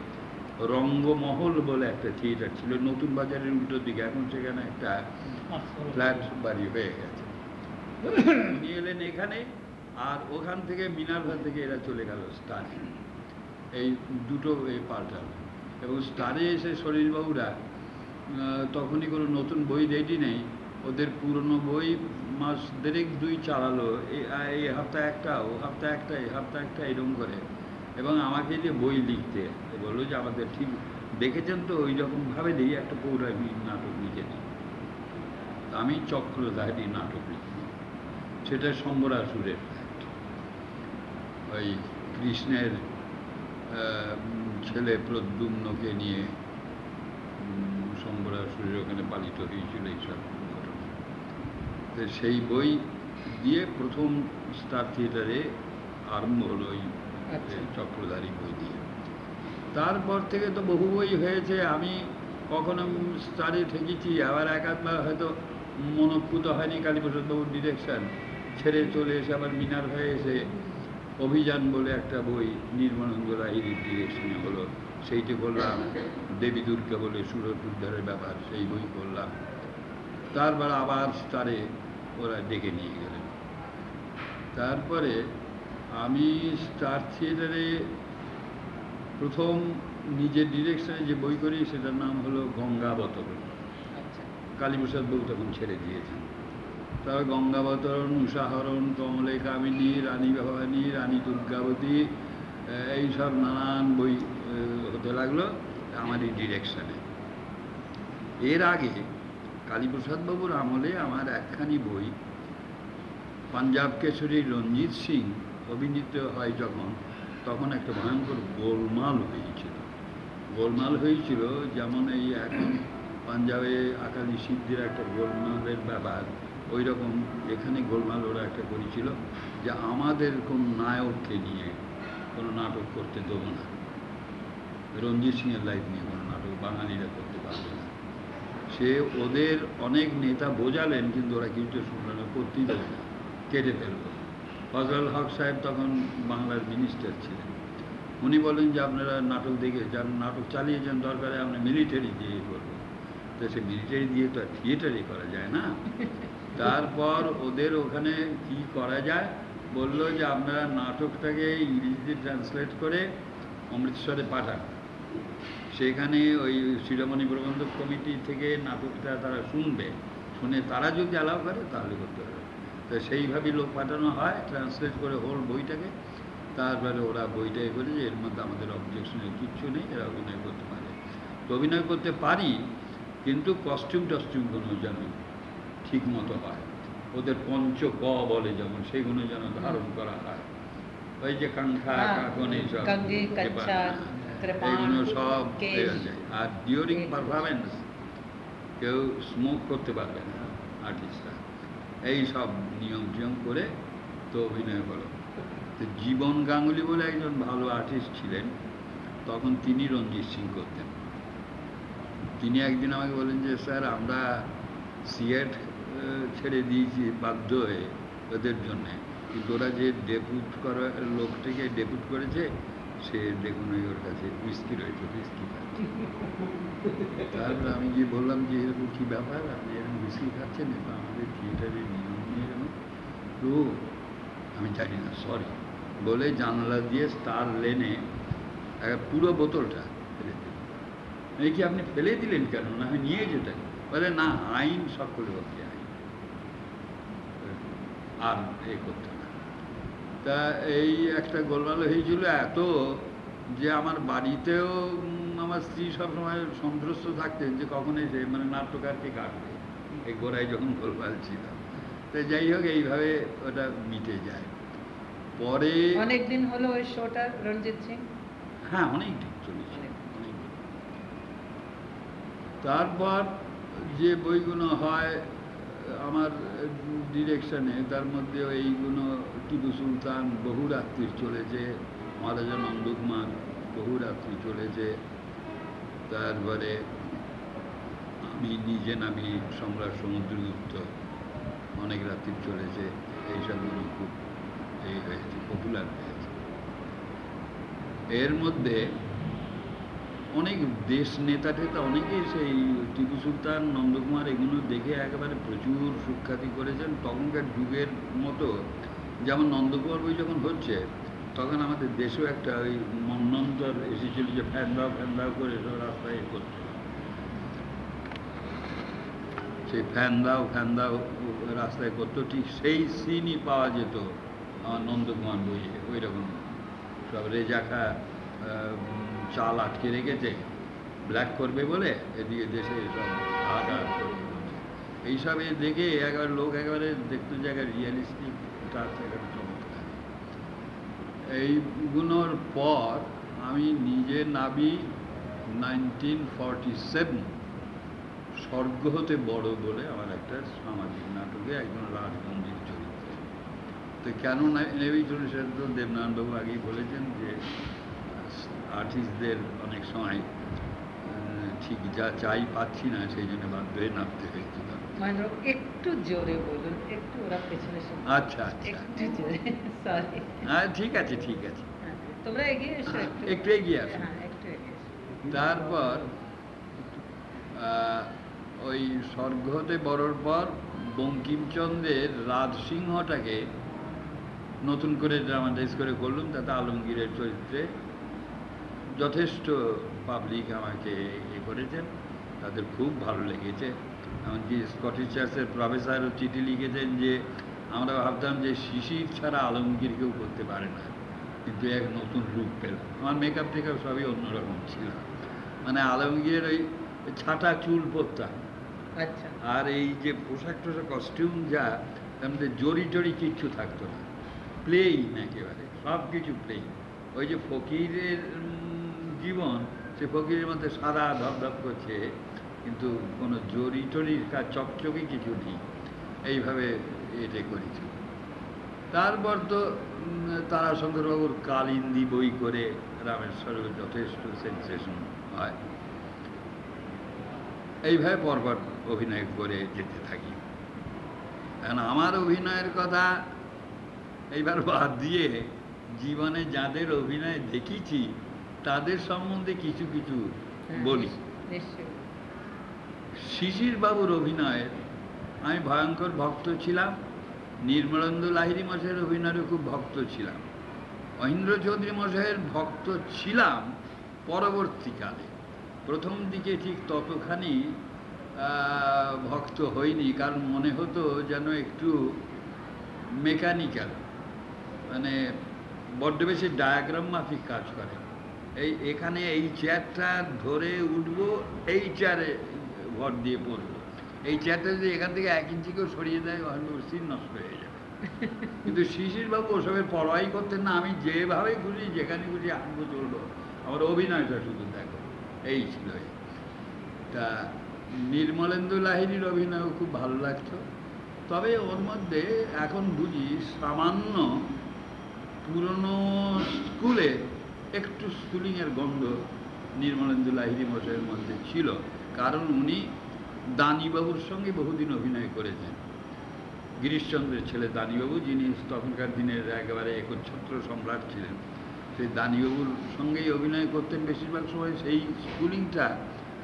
রঙ্গমহল বলে একটা থিয়েটার ছিল। নতুন বাজারের উল্টো দিকে। এখন সেখানে একটা ফ্ল্যাট বাড়ি হয়ে গেছে। নিয়ে এলেন এখানে। আর ওখান থেকে মিনারভা থেকে এরা চলে গেল স্টারে এই দুটো পাল্টাল এবং স্টারে এসে শরীরবাবুরা তখনই কোনো নতুন বই রেডি নেই। ওদের পুরনো বই মাস দেড়েক দুই চালালো। এই আ- এই হপ্তা একটা, ও হপ্তা একটা, এই হপ্তা একটা, এরকম করে। এবং আমাকে যে বই লিখতে বলল যে আমাদের ঠিক দেখেছেন তো ওই রকমভাবে দিই একটা পৌরাণিক নাটক লিখে দিই আমি চক্রধারী নাটক লিখি। সেটা সম্বরাসুরের fact। ওই কৃষ্ণের ছেলে প্রদ্যুম্নকে নিয়ে উম, সম্বরাসুরের ওখানে পালিত হয়েছিল এইসব ঘটনা। তো সেই বই দিয়ে প্রথম স্টার থিয়েটারে আরম্ভ হলো ওই চক্রধারী বই দিয়ে। তারপর থেকে তো বহু বই হয়েছে, আমি কখনো স্টারে ঠেকেছি আবার একাধবার হয়তো মনোপুত হয়নি কালীপ্রসাদ বাবুর ডিরেকশন, ছেড়ে চলে এসে আবার মিনার হয়ে এসে অভিযান বলে একটা বই নির্মলানন্দ রাহির ডিরেকশনে হলো, সেইটি করলাম দেবী দুর্গা বলে সুরত উদ্ধারের ব্যাপার, সেই বই করলাম তারপর আবার স্টারে ওরা ডেকে নিয়ে গেলেন। তারপরে আমি স্টার থিয়েটারে প্রথম নিজের ডিরেকশনে যে বই করি সেটার নাম হলো গঙ্গাবতরণ আচ্ছা। কালীপ্রসাদ বাবু তখন ছেড়ে দিয়েছেন। তারপর গঙ্গাবতরণ উষাহরণ কমলে কামিনী রানী ভবানী রানী দুর্গাবতী এইসব নানান বই হতে লাগল আমারই ডিরেকশনে এর আগে কালীপ্রসাদ বাবুর আমলে আমার একখানি বই পাঞ্জাব কেশরী রঞ্জিত সিং অভিনীত হয় যখন, তখন একটা ভয়ঙ্কর গোলমাল হয়েছিল। গোলমাল হয়েছিল যেমন এই এখন পাঞ্জাবে আকালি সিদ্ধির একটা গোলমালের ব্যাপার ওই রকম এখানে গোলমাল ওরা একটা করেছিল যে আমাদের কোন নায়ককে নিয়ে কোনো নাটক করতে দেবো না। রঞ্জিত সিংয়ের লাইফ নিয়ে কোনো নাটক বাঙালিরা করতে পারবে না। সে ওদের অনেক নেতা বোঝালেন কিন্তু ওরা কিছু শুনলো না, করতেই দেবে না, কেটে ফেলব ফজল হক সাহেব তখন বাংলার মিনিস্টার ছিলেন। উনি বলেন যে, আপনারা নাটক দেখে যান নাটক চালিয়েছেন দরকারে আমরা মিলিটারি দিয়ে করব তো সে মিলিটারি দিয়ে তো আর থিয়েটারই করা যায় না। তারপর ওদের ওখানে কি করা যায়? বলল যে, আপনারা নাটকটাকে ইংরেজিতে ট্রান্সলেট করে অমৃতসরে পাঠান। সেখানে ওই শিরোমণি প্রবন্ধক কমিটি থেকে নাটকটা তারা শুনবে। শুনে তারা যদি অ্যালাউ করে, তাহলে করতে হবে তো সেইভাবেই লোক পাঠানো হয় ট্রান্সলেট করে হোল বইটাকে। তারপরে ওরা বইটা করে যে এর মধ্যে আমাদের অবজেকশনের কিচ্ছু নেই এরা অভিনয় করতে পারে। তো অভিনয় করতে পারি কিন্তু কস্টিউম টস্টিউমগুলো যেন ঠিক মতো হয়। ওদের পঞ্চ ক বলে যেমন সেগুলো যেন ধারণ করা হয়। ওই যে কাঙ্ক্ষা হ্যাঁ, কাকন এইসব হ্যাঁ, এগুলো সব আর ডিউরিং পারফরমেন্স কেউ স্মোক করতে পারবে না আর্টিস্টরা এই সব নিয়ম টিয়ম করে তো অভিনয় করো তো জীবন গাঙ্গুলি বলে একজন ভালো আর্টিস্ট ছিলেন, তখন তিনি রঞ্জিত সিং করতেন। তিনি একদিন আমাকে বলেন যে, স্যার, আমরা সিয়েট ছেড়ে দিয়েছি বাধ্য হয়ে ওদের জন্যে। কিন্তু ওরা যে ডেপুট করা লোকটিকে ডেপুট করেছে, সে দেখুন ওই ওর কাছে উইস্কি রয়েছে উইস্কি তারপরে আমি গিয়ে বললাম যে, এরকম কী ব্যাপার? আপনি এরকম উইস্কি খাচ্ছেন? তো আমাদের থিয়েটারের নিয়ম নিয়ে এরকম তো আমি জানি না সরি বলে জানলা দিয়ে স্টার লেনে পুরো বোতলটা ফেলে দিল। এই কি আপনি ফেলে দিলেন কেন? না হয় নিয়ে যেতেন। বলে, না, আইন সকলে হচ্ছে আইন। আর এ করতে না। তা এই একটা গোলমাল হয়েছিল এত যে, আমার বাড়িতেও আমার স্ত্রী সবসময় সন্ত্রস্ত থাকতেন যে কখন এসে মানে নাট্যকারকে কাটবে। এই গোড়ায় যখন গোলমাল ছিল। তো যাই হোক এইভাবে ওটা মিটে যায়। পরে অনেকদিন হলো ওই শোটা রঞ্জিত সিং? হ্যাঁ অনেক দিন চলেছে। অনেক। তারপর যে বইগুলো হয় আমার ডিরেকশনে তার মধ্যে এইগুলো টিপু সুলতান বহু রাত্রি চলেছে। মহারাজা নন্দকুমার বহু রাত্রি চলেছে। তারপরে আমি নিজে নামি সম্রাট সমুদ্রগুপ্ত। অনেক রাত্রি চলেছে এইসবগুলো খুব এই হয়েছে পপুলার হয়েছে। এর মধ্যে অনেক দেশ নেতা টেতা অনেকেই সেই টিপু সুলতান, নন্দকুমার এগুলো দেখে একেবারে প্রচুর সুখ্যাতি করেছেন। তখনকার যুগের মতো যেমন নন্দকুমার বই যখন হচ্ছে তখন আমাদের দেশেও একটা ওই মন্নন্তর এসেছিল যে ফ্যান দাও ফ্যান দাও করে সব রাস্তায় এ করতো সেই ফ্যান দাও ফ্যান দাও রাস্তায় করতো, ঠিক সেই সিনই পাওয়া যেত আমার নন্দকুমার বইয়ে ওই রকম সব রেজাখা চাল আটকে রেখেছে ব্ল্যাক করবে বলে, এদিকে দেশে সব চলছে। এইসব দেখে একবার লোক একেবারে দেখতে রিয়েলিস্টিক টাচ একেবারে চমৎকার এইগুলোর পর আমি নিজে নাবি নাইনটিন ফর্টি সেভেন স্বর্গ হতে বড় বলে আমার একটা সামাজিক নাটকে একজন রাজবন্দির চরিত্র। তো কেন নেবি চলে সেটা তো দেবনারায়ণবাবু আগেই বলেছেন যে আর্টিস্টদের অনেক সময় ঠিক যা চাই পাচ্ছি না, সেই জন্য বাধ্য হয়ে নামতে হয়েছিল মহেন্দ্র একটু জোরে বলুন একটু ওরা পেছনে আচ্ছা আচ্ছা। একটু জোরে সরি হ্যাঁ ঠিক আছে ঠিক আছে। তোমরা এগিয়ে এসো হ্যাঁ, একটু একটু এগিয়ে আসো। হ্যাঁ তারপর ওই স্বর্গ হতে বড়র পর বঙ্কিমচন্দ্রের রাজসিংহটাকে নতুন করে ড্রামাটাইজ করে করলাম তাতে আলমগীরের চরিত্রে যথেষ্ট পাবলিক আমাকে ইয়ে করেছেন। তাদের খুব ভালো লেগেছে। এমনকি স্কটিশ চার্চের প্রফেসরও চিঠি লিখেছেন যে আমরা ভাবতাম যে শিশির ছাড়া আলমগীর কেউ করতে পারে না। কিন্তু এক নতুন রূপ পেলাম আমার মেকআপ টেকআপ সবই অন্যরকম ছিল। মানে আলমগীরের ওই ছাটা চুল পরতাম আচ্ছা। আর এই যে পোশাক টোশাক কস্টিউম যা তার মধ্যে জড়ি জড়ি কিচ্ছু থাকতো না। প্লেইন একেবারে। সব কিছু প্লেইন ওই যে ফকিরের জীবন সে ফকিরের মধ্যে সাদা ধপধপ করছে। কিন্তু কোনো জড়ি টড়ির কাজ চকচকে কিছু নেই। এইভাবে এটা করেছিল তারপর তো উম, তারাশঙ্করবাবুর কালিন্দি বই করে রামেশ্বরে যথেষ্ট সেন্সেশন হয়। এইভাবে পরপর অভিনয় করে যেতে থাকি। কারণ আমার অভিনয়ের কথা এইবার বাদ দিয়ে জীবনে যাদের অভিনয় দেখেছি তাদের সম্বন্ধে কিছু কিছু হ্যাঁ, বলি। নিশ্চয়ই। শিশির বাবুর অভিনয়ের আমি ভয়ঙ্কর ভক্ত ছিলাম, নির্মলেন্দু লাহিড়ী মশাইয়ের অভিনয়েরও খুব ভক্ত ছিলাম, মহেন্দ্র চৌধুরী মশাইয়ের ভক্ত ছিলাম পরবর্তীকালে। প্রথম দিকে ঠিক ততখানি ভক্ত হইনি, কারণ মনে হতো যেন একটু মেকানিক্যাল মানে বড্ড বেশি ডায়াগ্রাম মাফিক কাজ করে। এই এখানে এই চেয়ারটা ধরে উঠবো, এই চেয়ারে ভর দিয়ে পড়ব। এই চেয়ারটা যদি এখান থেকে এক ইঞ্চি কেউ সরিয়ে দেয় হয়তো সিন নষ্ট হয়ে যাবে। কিন্তু শিশির বাবু ওসবের পড়াই করতেন না, আমি যেভাবে খুশি, যেখানে খুশি আনব চলবো আমার অভিনয়টা শুধু দেখো, এই ছিল তা নির্মলেন্দু লাহিড়ির অভিনয় খুব ভালো লাগতো। তবে ওর মধ্যে এখন বুঝি সামান্য পুরনো স্কুলে একটু স্কুলিংয়ের গন্ধ নির্মলেন্দু লাহিনী মশাইয়ের মধ্যে ছিল। কারণ উনি দানিবাবুর সঙ্গে বহুদিন অভিনয় করেছেন। গিরিশচন্দ্রের ছেলে দানিবাবু যিনি তখনকার দিনের একেবারে একচ্ছত্র সম্রাট ছিলেন সেই দানিবাবুর সঙ্গেই অভিনয় করতেন বেশিরভাগ সময়। সেই স্কুলিংটা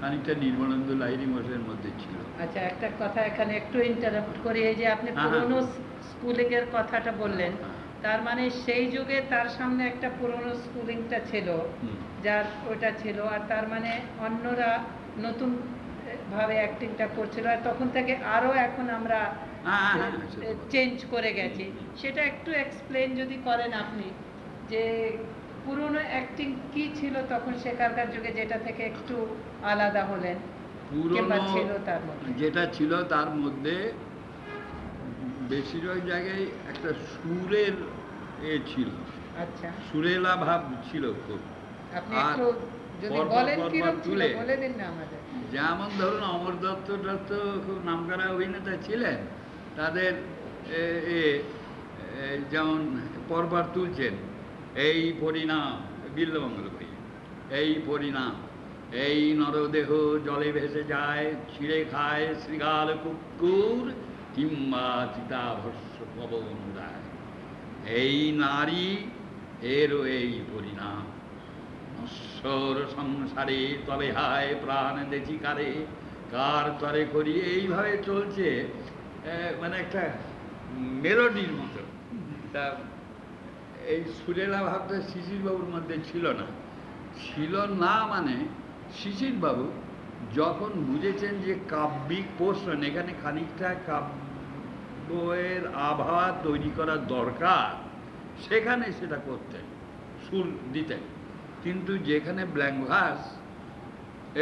খানিকটা নির্মলেন্দু লাহিড়ি মশাইয়ের মধ্যে ছিল। আচ্ছা একটা কথা এখানে একটু ইন্টারাপ্ট করি এই যে আপনি হ্যাঁ, হ্যাঁ। পুরনো স্কুলিং এর কথাটা বললেন তার মানে সেই যুগে তার সামনে একটা পুরনো স্কুলিংটা ছিল যার ওটা ছিল আর তার মানে অন্যরা নতুন ভাবে অ্যাক্টিংটা করছিল আর তখন থেকে আরও এখন আমরা হ্যাঁ, হ্যাঁ, হ্যাঁ। চেঞ্জ করে গেছি। সেটা একটু এক্সপ্লেন যদি করেন আপনি যে পুরনো অ্যাক্টিং কি ছিল তখন সেখানকার যুগে যেটা থেকে একটু আলাদা হলেন? ছিল তার মধ্যে? যেটা ছিল তার মধ্যে বেশিরভাগ জায়গায় একটা সুরের এ ছিল। আচ্ছা। সুরেলা ভাব ছিল খুব। আপনি একটু যদি বলেন ছিল বলে দিন না আমাদের। যেমন ধরুন অমর দত্ত দত্ত খুব নামকরা অভিনেতা ছিলেন। তাদের যেমন তুলছেন এই পরিণাম বই এই পরিণাম এই নরদেহ জলে ভেসে যায় ছিঁড়ে খায় শৃগাল কুকুর কিংবা চিতাভস্য পবন উড়ায় এই নারী এরও এই পরিণাম। নশ্বর সংসারে তবে হায় প্রাণ দেখি কারে? কার তরে করি? এইভাবে চলছে মানে একটা মেলোডির মতো। তা, এই সুরেলা ভাবটা শিশিরবাবুর মধ্যে ছিল না। ছিল না মানে শিশিরবাবু যখন বুঝেছেন যে কাব্যিক পোষণ, এখানে খানিকটা কাব্যের আবহাওয়া তৈরি করা দরকার, সেখানে সেটা করতেন, সুর দিতেন। কিন্তু যেখানে ব্ল্যাঙ্ক ভাস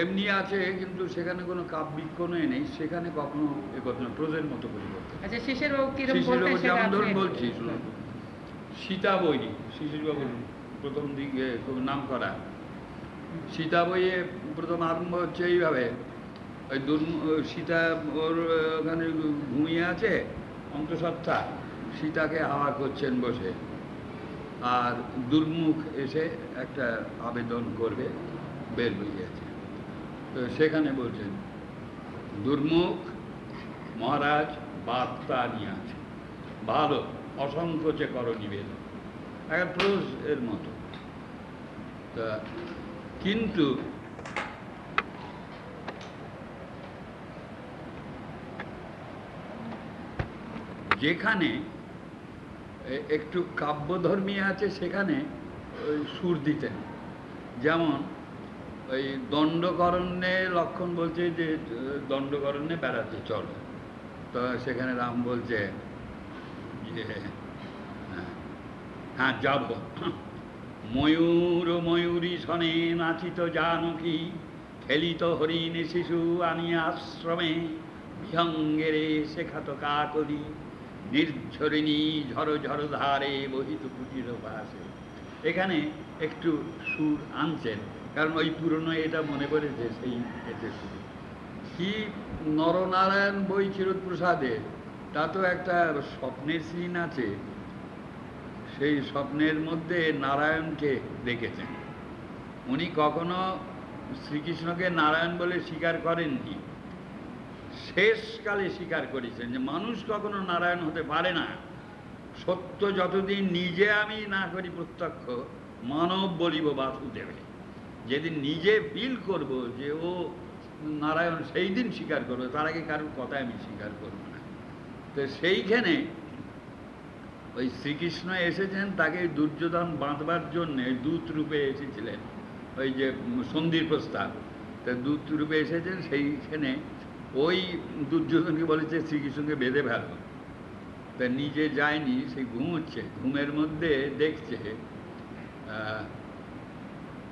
এমনি আছে কিন্তু সেখানে কোনো কাব্যিক কোনো নেই সেখানে কখনো এ করতেন না, প্রোজের মতো করে করতেন আচ্ছা যেমন ধরুন বলছি শুনুন। সীতা বই শিশিরবাবুর প্রথম দিকে খুব নাম করা। সীতা বইয়ে প্রথম আরম্ভ হচ্ছে এইভাবে ওই সীতা ওর ওখানে ঘুমিয়ে আছে অন্তঃসত্ত্বা সীতাকে হাওয়া করছেন বসে। আর দুর্মুখ এসে একটা আবেদন করবে, বের গেছে। তো সেখানে বলছেন, দুর্মুখ, মহারাজ, বার্তা নিয়ে আছে। ভালো অসংকোচে কর নিবেদন একটা প্রোজ এর মতো। তা কিন্তু যেখানে একটু কাব্যধর্মী আছে সেখানে ওই সুর দিতেন। যেমন ওই দণ্ডকরণ্যে লক্ষণ বলছে যে আহ, দণ্ডকরণ্যে বেড়াতে চলো। তো সেখানে রাম বলছে যে হ্যাঁ, হ্যাঁ যাব। ময়ূর ময়ূরী শনে নাচিত জানকী খেলিত হরিণ শিশু আনিয়া আশ্রমে বিহঙ্গেরে শেখাত কাকলি। নির্ঝরিণী ঝড় ঝড় ধারে বহিত কুটির পাশে এখানে একটু সুর আনছেন, কারণ ওই পুরনো এটা মনে করেছে সেই এতে সুর। কি নরনারায়ণ বই চিরপ্রসাদে, তা তো একটা স্বপ্নের সিন আছে। সেই স্বপ্নের মধ্যে নারায়ণকে দেখেছেন। উনি কখনো শ্রীকৃষ্ণকে নারায়ণ বলে স্বীকার করেননি। শেষকালে স্বীকার করেছেন যে মানুষ কখনো নারায়ণ হতে পারে না। সত্য যতদিন নিজে আমি না করি প্রত্যক্ষ, মানব বলিব বাসুদেবে। যেদিন নিজে ফিল করব যে ও নারায়ণ সেই দিন স্বীকার করবে, তার আগে কারোর কথা আমি স্বীকার করব না। তো সেইখানে ওই শ্রীকৃষ্ণ এসেছেন, তাকে দুর্যোধন বাঁধবার জন্যে দূত রূপে এসেছিলেন, ওই যে সন্ধির প্রস্তাব। তা দূত রূপে এসেছেন, সেইখানে ওই দুর্যোধনকে বলেছে শ্রীকৃষ্ণকে বেঁধে ফেলো। তা নিজে যায়নি সে ঘুমোচ্ছে ঘুমের মধ্যে দেখছে আহ,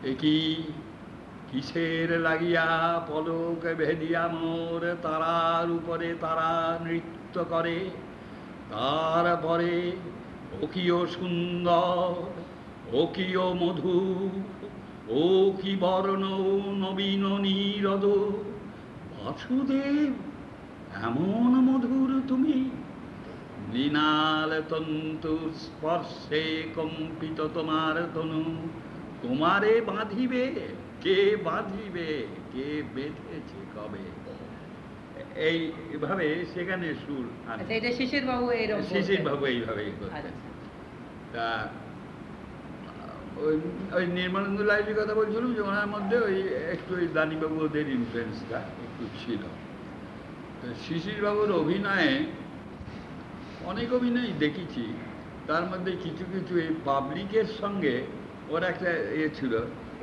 এ কি কিসের লাগিয়া পলক ভেদিয়া মোর তারার উপরে তারা নৃত্য করে? তারপরে ও কিও সুন্দর ও কিও মধু ও কি বর্ণ নবীন নীরদ বাসুদেব এমন মধুর তুমি। মৃণাল তন্তু স্পর্শে কম্পিত তোমার তনু তোমারে বাঁধিবে কে বাঁধিবে কে বেঁধেছে কবে? এইভাবে সেখানে সুর শিশির বাবু শিশির বাবু এইভাবেই করতেন। আচ্ছা। তা ওই ওই নির্মলেন্দু লাইলির কথা বলছিলাম যে ওনার মধ্যে ওই একটু ওই দানিবাবু ওদের ইনফ্লুয়েন্সটা ছিল। শিশিরবাবুর অভিনয়ে অনেক অভিনয় দেখেছি। তার মধ্যে কিছু কিছু এই পাবলিকের সঙ্গে ওর একটা ইয়ে ছিল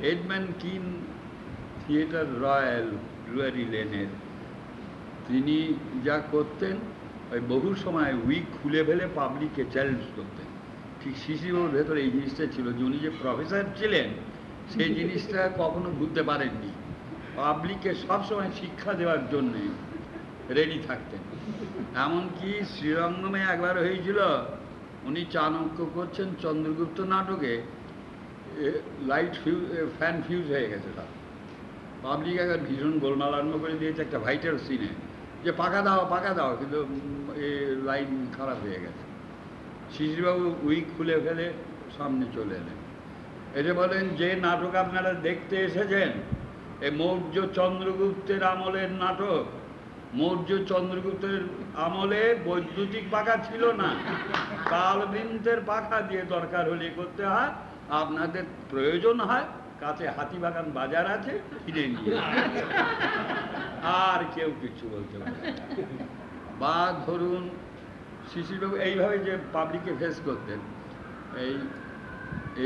এডম্যান কিন থিয়েটার রয়্যাল ড্রুয়ারি লেনের তিনি যা করতেন, ওই বহু সময় উইক খুলে ফেলে পাবলিককে চ্যালেঞ্জ করতেন। ঠিক শিশিরবাবুর ভেতরে এই জিনিসটা ছিল যে উনি যে প্রফেসর ছিলেন, সেই জিনিসটা কখনো ভুলতে পারেননি। পাবলিককে সবসময় শিক্ষা দেওয়ার জন্যে রেডি থাকতেন। এমনকি শ্রীরঙ্গমে একবার হয়েছিল, উনি চাণক্য করছেন চন্দ্রগুপ্ত নাটকে লাইট ফ্যান ফিউজ হয়ে গেছে তার পাবলিক একবার ভীষণ গোলমাল আরম্ভ করে দিয়েছে একটা ভাইটাল সিনে যে পাকা দাও পাকা দাও, কিন্তু এ লাইন খারাপ হয়ে গেছে। শিশিরবাবু উইক খুলে ফেলে সামনে চলে এলেন। এসে বলেন, যে নাটক আপনারা দেখতে এসেছেন মৌর্য চন্দ্রগুপ্তের আমলের নাটক। মৌর্য চন্দ্রগুপ্তের আমলে বৈদ্যুতিক পাখা ছিল না। কালবৃন্তের পাখা দিয়ে দরকার হলে করতে হয়। আপনাদের প্রয়োজন হয়, কাছে হাতিবাগান বাজার আছে, কিনে নিয়ে আর কেউ কিছু বলতে পারে বা ধরুন, শিশিরবাবু, এইভাবে যে পাবলিককে ফেস করতেন, এই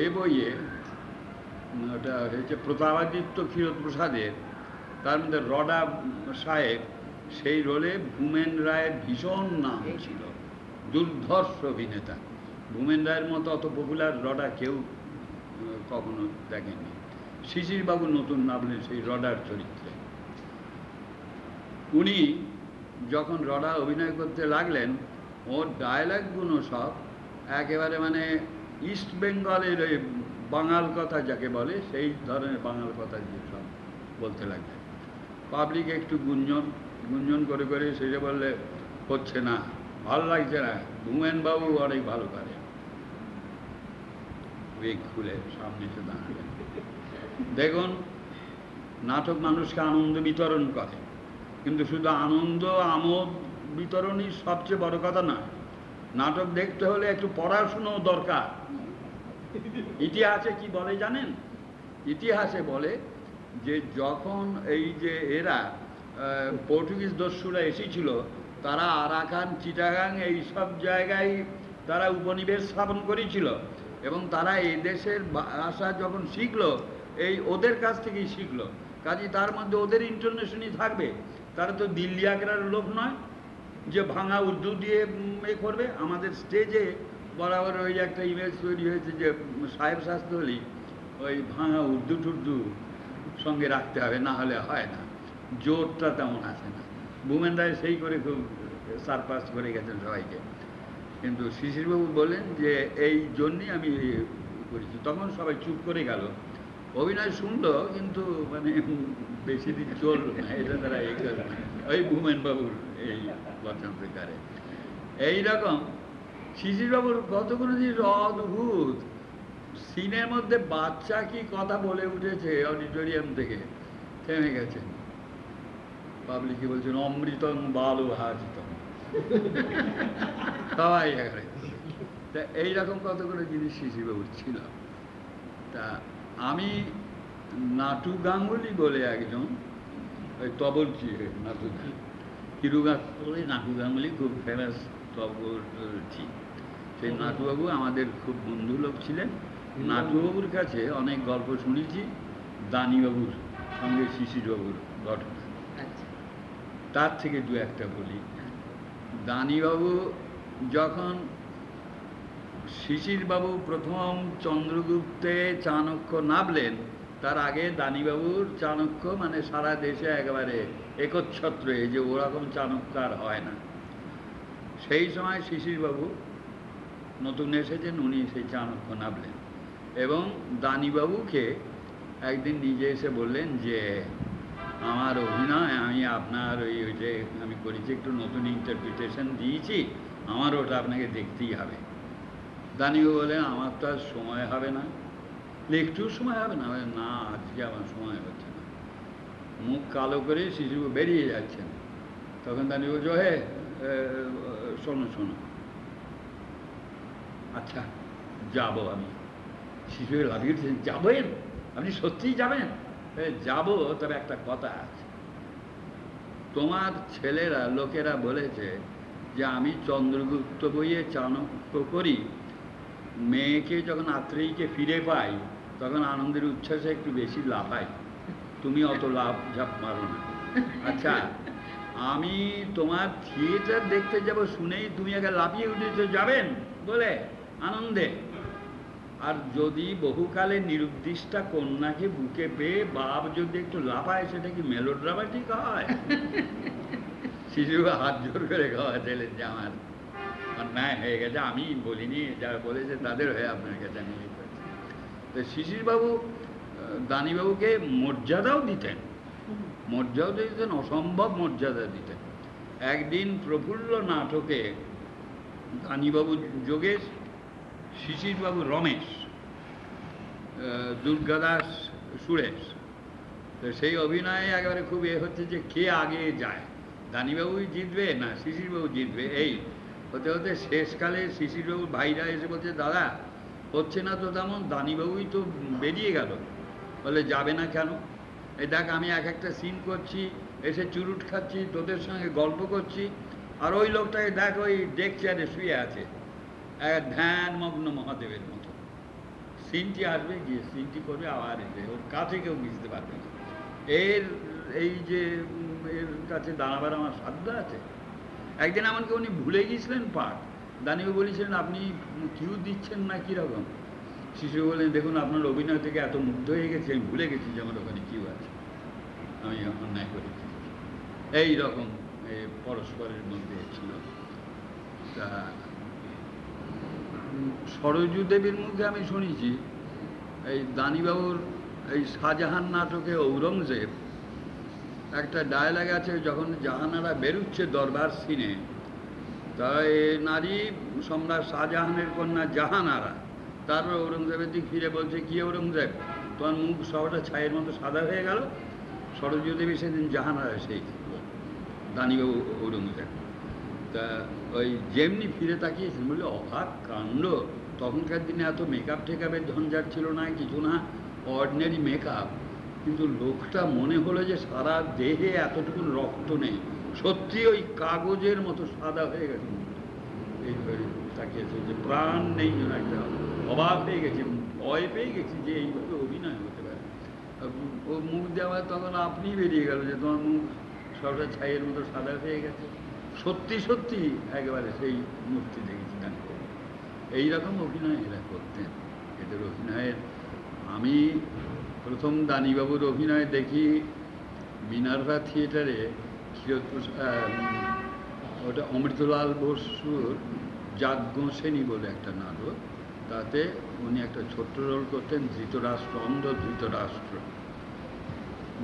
এই বইয়ে ওটা হয়েছে প্রতাপাদিত্য ক্ষীরোদ প্রসাদের তার মধ্যে রডা সাহেব সেই রোলে ভূমেন রায়ের ভীষণ নাম ছিল। দুর্ধর্ষ অভিনেতা। ভূমেন রায়ের মতো অত পপুলার রডা কেউ কখনো দেখেনি শিশিরবাবু নতুন নামলেন সেই রডার চরিত্রে। উনি যখন রডা অভিনয় করতে লাগলেন ওর ডায়লগগুলো সব একেবারে মানে ইস্ট বেঙ্গলের ওই বাঙাল কথা যাকে বলে, সেই ধরনের বাঙাল কথা সব বলতে লাগলেন পাবলিক একটু গুঞ্জন গুঞ্জন করে করে সেটা বললে হচ্ছে না। ভালো লাগছে না। বাবু অনেক ভালো পারে। উইক খুলে সামনে এসে দাঁড়ালেন। দেখুন, নাটক মানুষকে আনন্দ বিতরণ করে। কিন্তু শুধু আনন্দ, আমোদ বিতরণই সবচেয়ে বড় কথা না নাটক দেখতে হলে একটু পড়াশুনো দরকার। ইতিহাসে কি বলে জানেন? ইতিহাসে বলে যে যখন এই যে এরা পর্তুগিজ দস্যুরা এসেছিল, তারা আরাকান, চিটাগাং এই সব জায়গায় তারা উপনিবেশ স্থাপন করেছিল এবং তারা এই দেশের ভাষা যখন শিখলো, এই ওদের কাছ থেকেই শিখলো। কাজে তার মধ্যে ওদের ইন্টারনেশনই থাকবে। তারা তো দিল্লি আগ্রার লোক নয় যে ভাঙা উর্দু দিয়ে এ করবে। আমাদের স্টেজে বরাবর ওই একটা ইমেজ তৈরি হয়েছে যে সাহেব শাস্ত্র হলেই ওই ভাঙা উর্দু টুর্দু সঙ্গে রাখতে হবে, না হলে হয় না। জোরটা তেমন আসে না। ভূমেন রায় সেই করে খুব সারপাস করে গেছেন সবাইকে। কিন্তু শিশিরবাবু বলেন যে, এই জন্যই আমি করেছি তখন সবাই চুপ করে গেল। অভিনয় শুনলো, কিন্তু মানে বেশি দিন চলল না। এটা তারা এই। ওই ভূমেন বাবুর এই বচনকারে এইরকম শিশিরবাবুর কতগুলো জিনিস অদ্ভুত সিনের মধ্যে বাচ্চা কি কথা বলে উঠেছে অডিটোরিয়াম থেকে? থেমে গেছেন। পাবলিকে বলছেন? অমৃতং বালু হাজিতম সবাই তা এইরকম কতগুলো জিনিস শিশিরবাবুর ছিল। তা আমি নাটু গাঙ্গুলি বলে একজন, ওই তবলচি নাটু হিরুগাঙ্গুলি নাটু গাঙ্গুলি খুব ফেমাস তবলচি সেই নাটুবাবু আমাদের খুব বন্ধু লোক ছিলেন নাটুবাবুর কাছে অনেক গল্প শুনেছি দানিবাবুর সঙ্গে শিশিরবাবুর ঘটনা আচ্ছা। তার থেকে দু একটা বলি। দানিবাবু যখন শিশিরবাবু প্রথম চন্দ্রগুপ্তে চাণক্য নামলেন তার আগে দানিবাবুর চাণক্য মানে সারা দেশে একেবারে একচ্ছত্র এই যে ওরকম চাণক্য আর হয় না। সেই সময় শিশিরবাবু নতুন এসেছেন উনি সেই চাণক্য নামলেন। এবং দানিবাবুকে একদিন নিজে এসে বললেন যে আমার অভিনয় আমি আপনার ওই ওই যে আমি করেছি একটু নতুন ইন্টারপ্রিটেশন দিয়েছি আমার ওটা আপনাকে দেখতেই হবে। দানিবাবু বললেন আমার তো আর সময় হবে না। বলে, একটু সময় হবে না? না আজকে আমার সময় হচ্ছে না। মুখ কালো করে শিশু বেরিয়ে যাচ্ছেন। তখন দানি বলছো হে শোনো শোনো। আচ্ছা যাব আমি। শিশু লাভিয়ে উঠেছেন যাবেন? আপনি সত্যিই যাবেন? "এ, যাব তবে একটা কথা আছে। তোমার ছেলেরা লোকেরা বলেছে যে আমি চন্দ্রগুপ্ত বইয়ে চাণক্য করি। মেয়েকে যখন আত্রেয়ীকে ফিরে পাই তখন আনন্দের উচ্ছ্বাসে একটু বেশি লাফাই। তুমি অত লাভ ঝাপ মারো না। আচ্ছা আমি তোমার থিয়েটার দেখতে যাব শুনেই তুমি আগে লাফিয়ে উঠেছো যাবেন? বলে আনন্দে। আর যদি বহুকালে নিরুদ্দিষ্টা কন্যাকে বুকে পেয়ে বাপ যদি একটু লাফায় সেটা কি মেলোড্রামাটিক হয়? শিশু হাত জোর করে খাওয়া যে আমার অন্যায় হয়ে গেছে আমি বলিনি যারা বলেছে তাদের হয়ে আপনার কাছে আমি তো শিশিরবাবু দানিবাবুকে মর্যাদাও দিতেন। মর্যাদা দিতেন অসম্ভব মর্যাদা দিতেন। একদিন প্রফুল্ল নাটকে দানিবাবু যোগেশ শিশিরবাবু রমেশ দুর্গাদাস সুরেশ। তো সেই অভিনয়ে একেবারে খুব এ হচ্ছে যে কে আগে যায়? দানিবাবুই জিতবে না শিশিরবাবু জিতবে? এই হতে হতে শেষকালে শিশিরবাবুর ভাইরা এসে বলছে, দাদা, হচ্ছে না তো তেমন, দানিবাবুই তো বেরিয়ে গেল। বলে, যাবে না কেন? এই দেখ, আমি এক একটা সিন করছি, এসে চুরুট খাচ্ছি, তোদের সঙ্গে গল্প করছি, আর ওই লোকটাকে দেখ, ওই ডেক চেয়ারে শুয়ে আছে। ধ্যানমগ্ন মহাদেবের মতো। সিনটি আসবে, গিয়ে সিনটি করবে, আবার এসে ওর কাছে কেউ মিশতে পারবে না। এর, এই যে এর কাছে দাঁড়াবার আমার সাধ্য আছে। একদিন এমনকি উনি ভুলে গিয়েছিলেন পাঠ। দানিও বলেছিলেন, আপনি কিউ দিচ্ছেন না কীরকম? শিশু বললেন, দেখুন, আপনার অভিনয় থেকে এত মুগ্ধ হয়ে গেছি, আমি ভুলে গেছি যে আমার ওখানে কিউ আছে। আমি অন্যায় করেছি। এই রকম পরস্পরের মধ্যে ছিল। তা সরজু দেবীর মুখে আমি শুনেছি, এই দানিবাবুর এই শাহজাহান নাটকে ঔরঙ্গজেব একটা ডায়লগ আছে, যখন জাহানারা বেরুচ্ছে দরবার সিনে তা নারী সম্রাট শাহজাহানের কন্যা জাহানারা তারপর ঔরঙ্গজেবের দিক ফিরে বলছে, কি ঔরঙ্গজেব? তোমার মুখ সবটা ছাইয়ের মতো সাদা হয়ে গেল? সরজু দেবী সেদিন জাহানারা সেই দানিবাবু ঔরঙ্গজেব। তা ওই যেমনি ফিরে তাকিয়েছেন বলে অবাক কাণ্ড। তখনকার দিনে এত মেকআপ টেকআপের ঝঞ্ঝাট ছিল না, কিছু না অর্ডিনারি মেকআপ কিন্তু লোকটা মনে হলো যে সারা দেহে এতটুকু রক্ত নেই। সত্যি ওই কাগজের মতো সাদা হয়ে গেছে এইভাবে তাকিয়েছে যে প্রাণ নেই একটা। অবাক হয়ে গেছে, ভয় পেয়ে গেছি যে এইভাবে অভিনয় হতে পারে। ও মুখ দেওয়া তখন আপনি বেরিয়ে গেল যে তোমার মুখ সবটা ছাইয়ের মতো সাদা হয়ে গেছে। সত্যি সত্যি একেবারে সেই মূর্তি দেখেছি গান এইরকম অভিনয় এরা করতেন। এদের অভিনয়ের আমি প্রথম দানিবাবুর অভিনয় দেখি মিনার্ভা থিয়েটারে ওটা অমৃতলাল বসুর যাজ্ঞ যাজ্ঞসেনী বলে একটা নাটক। তাতে উনি একটা ছোট্ট রোল করতেন ধৃতরাষ্ট্র, অন্ধ ধৃতরাষ্ট্র।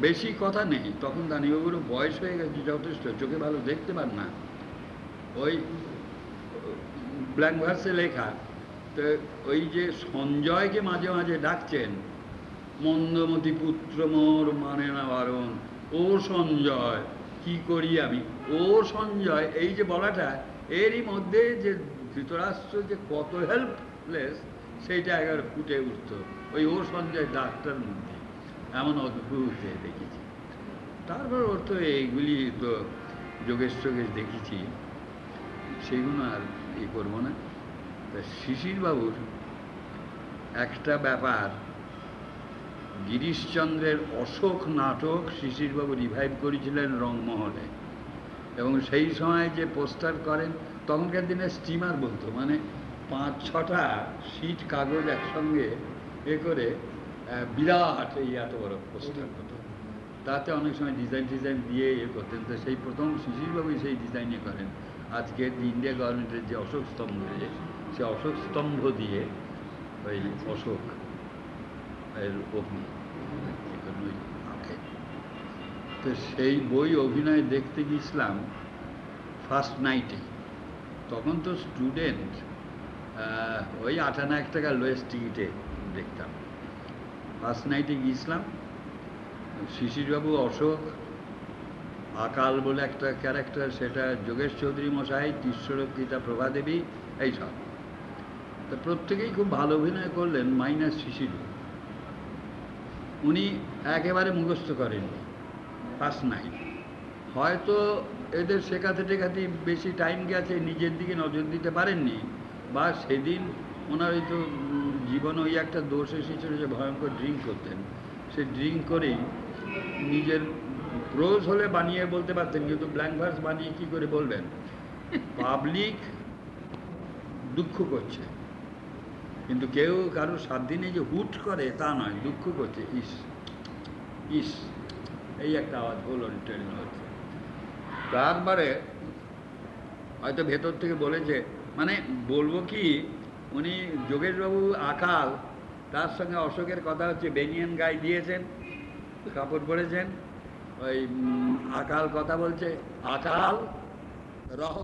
বেশি কথা নেই। তখন দানিবাবুরও বয়স হয়ে গেছে যথেষ্ট। চোখে ভালো দেখতে পান না। ওই ব্ল্যাঙ্ক ভার্সে লেখা, তো ওই যে সঞ্জয়কে মাঝে মাঝে ডাকছেন, মন্দমতি পুত্র মোর মানে না বারণ, ও সঞ্জয়, কি করি আমি? ও সঞ্জয়, এই যে বলাটা, এরই মধ্যে যে ধৃতরাষ্ট্র যে কত হেল্পলেস সেইটা একবার ফুটে উঠত, ওই ও সঞ্জয় ডাক্তার মধ্যে। এমন অদ্ভুত দেখেছি। তারপর ওর তো এইগুলি তো যোগেশ যোগেশ দেখেছি। সেগুলো আর ই করব না। তা শিশিরবাবুর একটা ব্যাপার, গিরিশচন্দ্রের অশোক নাটক শিশিরবাবু রিভাইভ করেছিলেন রংমহলে। এবং সেই সময় যে পোস্টার করেন, তখনকার দিনে স্টিমার বলতো মানে পাঁচ, ছটা সিট কাগজ একসঙ্গে এ করে বিরাট এই এত বড় পোস্টার হতো। তাতে অনেক সময় ডিজাইন ডিজাইন দিয়ে ইয়ে করতেন। তো সেই প্রথম শিশিরবাবুই সেই ডিজাইনে করেন। আজকের ইন্ডিয়া গভর্নমেন্টের যে অশোক স্তম্ভ যে সে অশোক স্তম্ভ দিয়ে ওই অশোক, এর অগ্নি। তো সেই বই অভিনয় দেখতে গিয়েছিলাম ফার্স্ট নাইটে তখন তো স্টুডেন্ট ওই আটানা এক টাকা লোয়েস্ট টিকিটে দেখতাম ফার্স্ট নাইটে গিয়েছিলাম, শিশিরবাবু অশোক আকাল বলে একটা ক্যারেক্টার, সেটা যোগেশ চৌধুরী মশাই ঈশ্বরক্ষিতা প্রভাদেবী এইসব তো প্রত্যেকেই খুব ভালো অভিনয় করলেন, মাইনাস শিশির। উনি একেবারে মুখস্থ করেননি ফার্স্ট নাইট। হয়তো এদের শেখাতে টেখাতে বেশি টাইম গেছে, নিজের দিকে নজর দিতে পারেননি, বা সেদিন ওনার ওই তো জীবনে ওই একটা দোষ এসেছিল যে ভয়ঙ্কর ড্রিঙ্ক করতেন। সে ড্রিঙ্ক করেই নিজের প্রোজ হলে বানিয়ে বলতে পারতেন, কিন্তু ব্ল্যাঙ্ক ভার্স বানিয়ে কি করে বলবেন? পাবলিক দুঃখ করছে। কিন্তু কেউ কারোর সাত দিনে যে হুট করে, তা নয়, দুঃখ করছে। ইস ইস, এই একটা আওয়াজ হলো ট্রেন হচ্ছে তারপরে হয়তো ভেতর থেকে বলেছে মানে বলব কি, উনি যোগেশবাবু আকাল, তার সঙ্গে অশোকের কথা হচ্ছে, বেনিয়ান গায়ে দিয়েছেন, কাপড় পরেছেন। ওই আকাল কথা বলছে। আকাল? রহ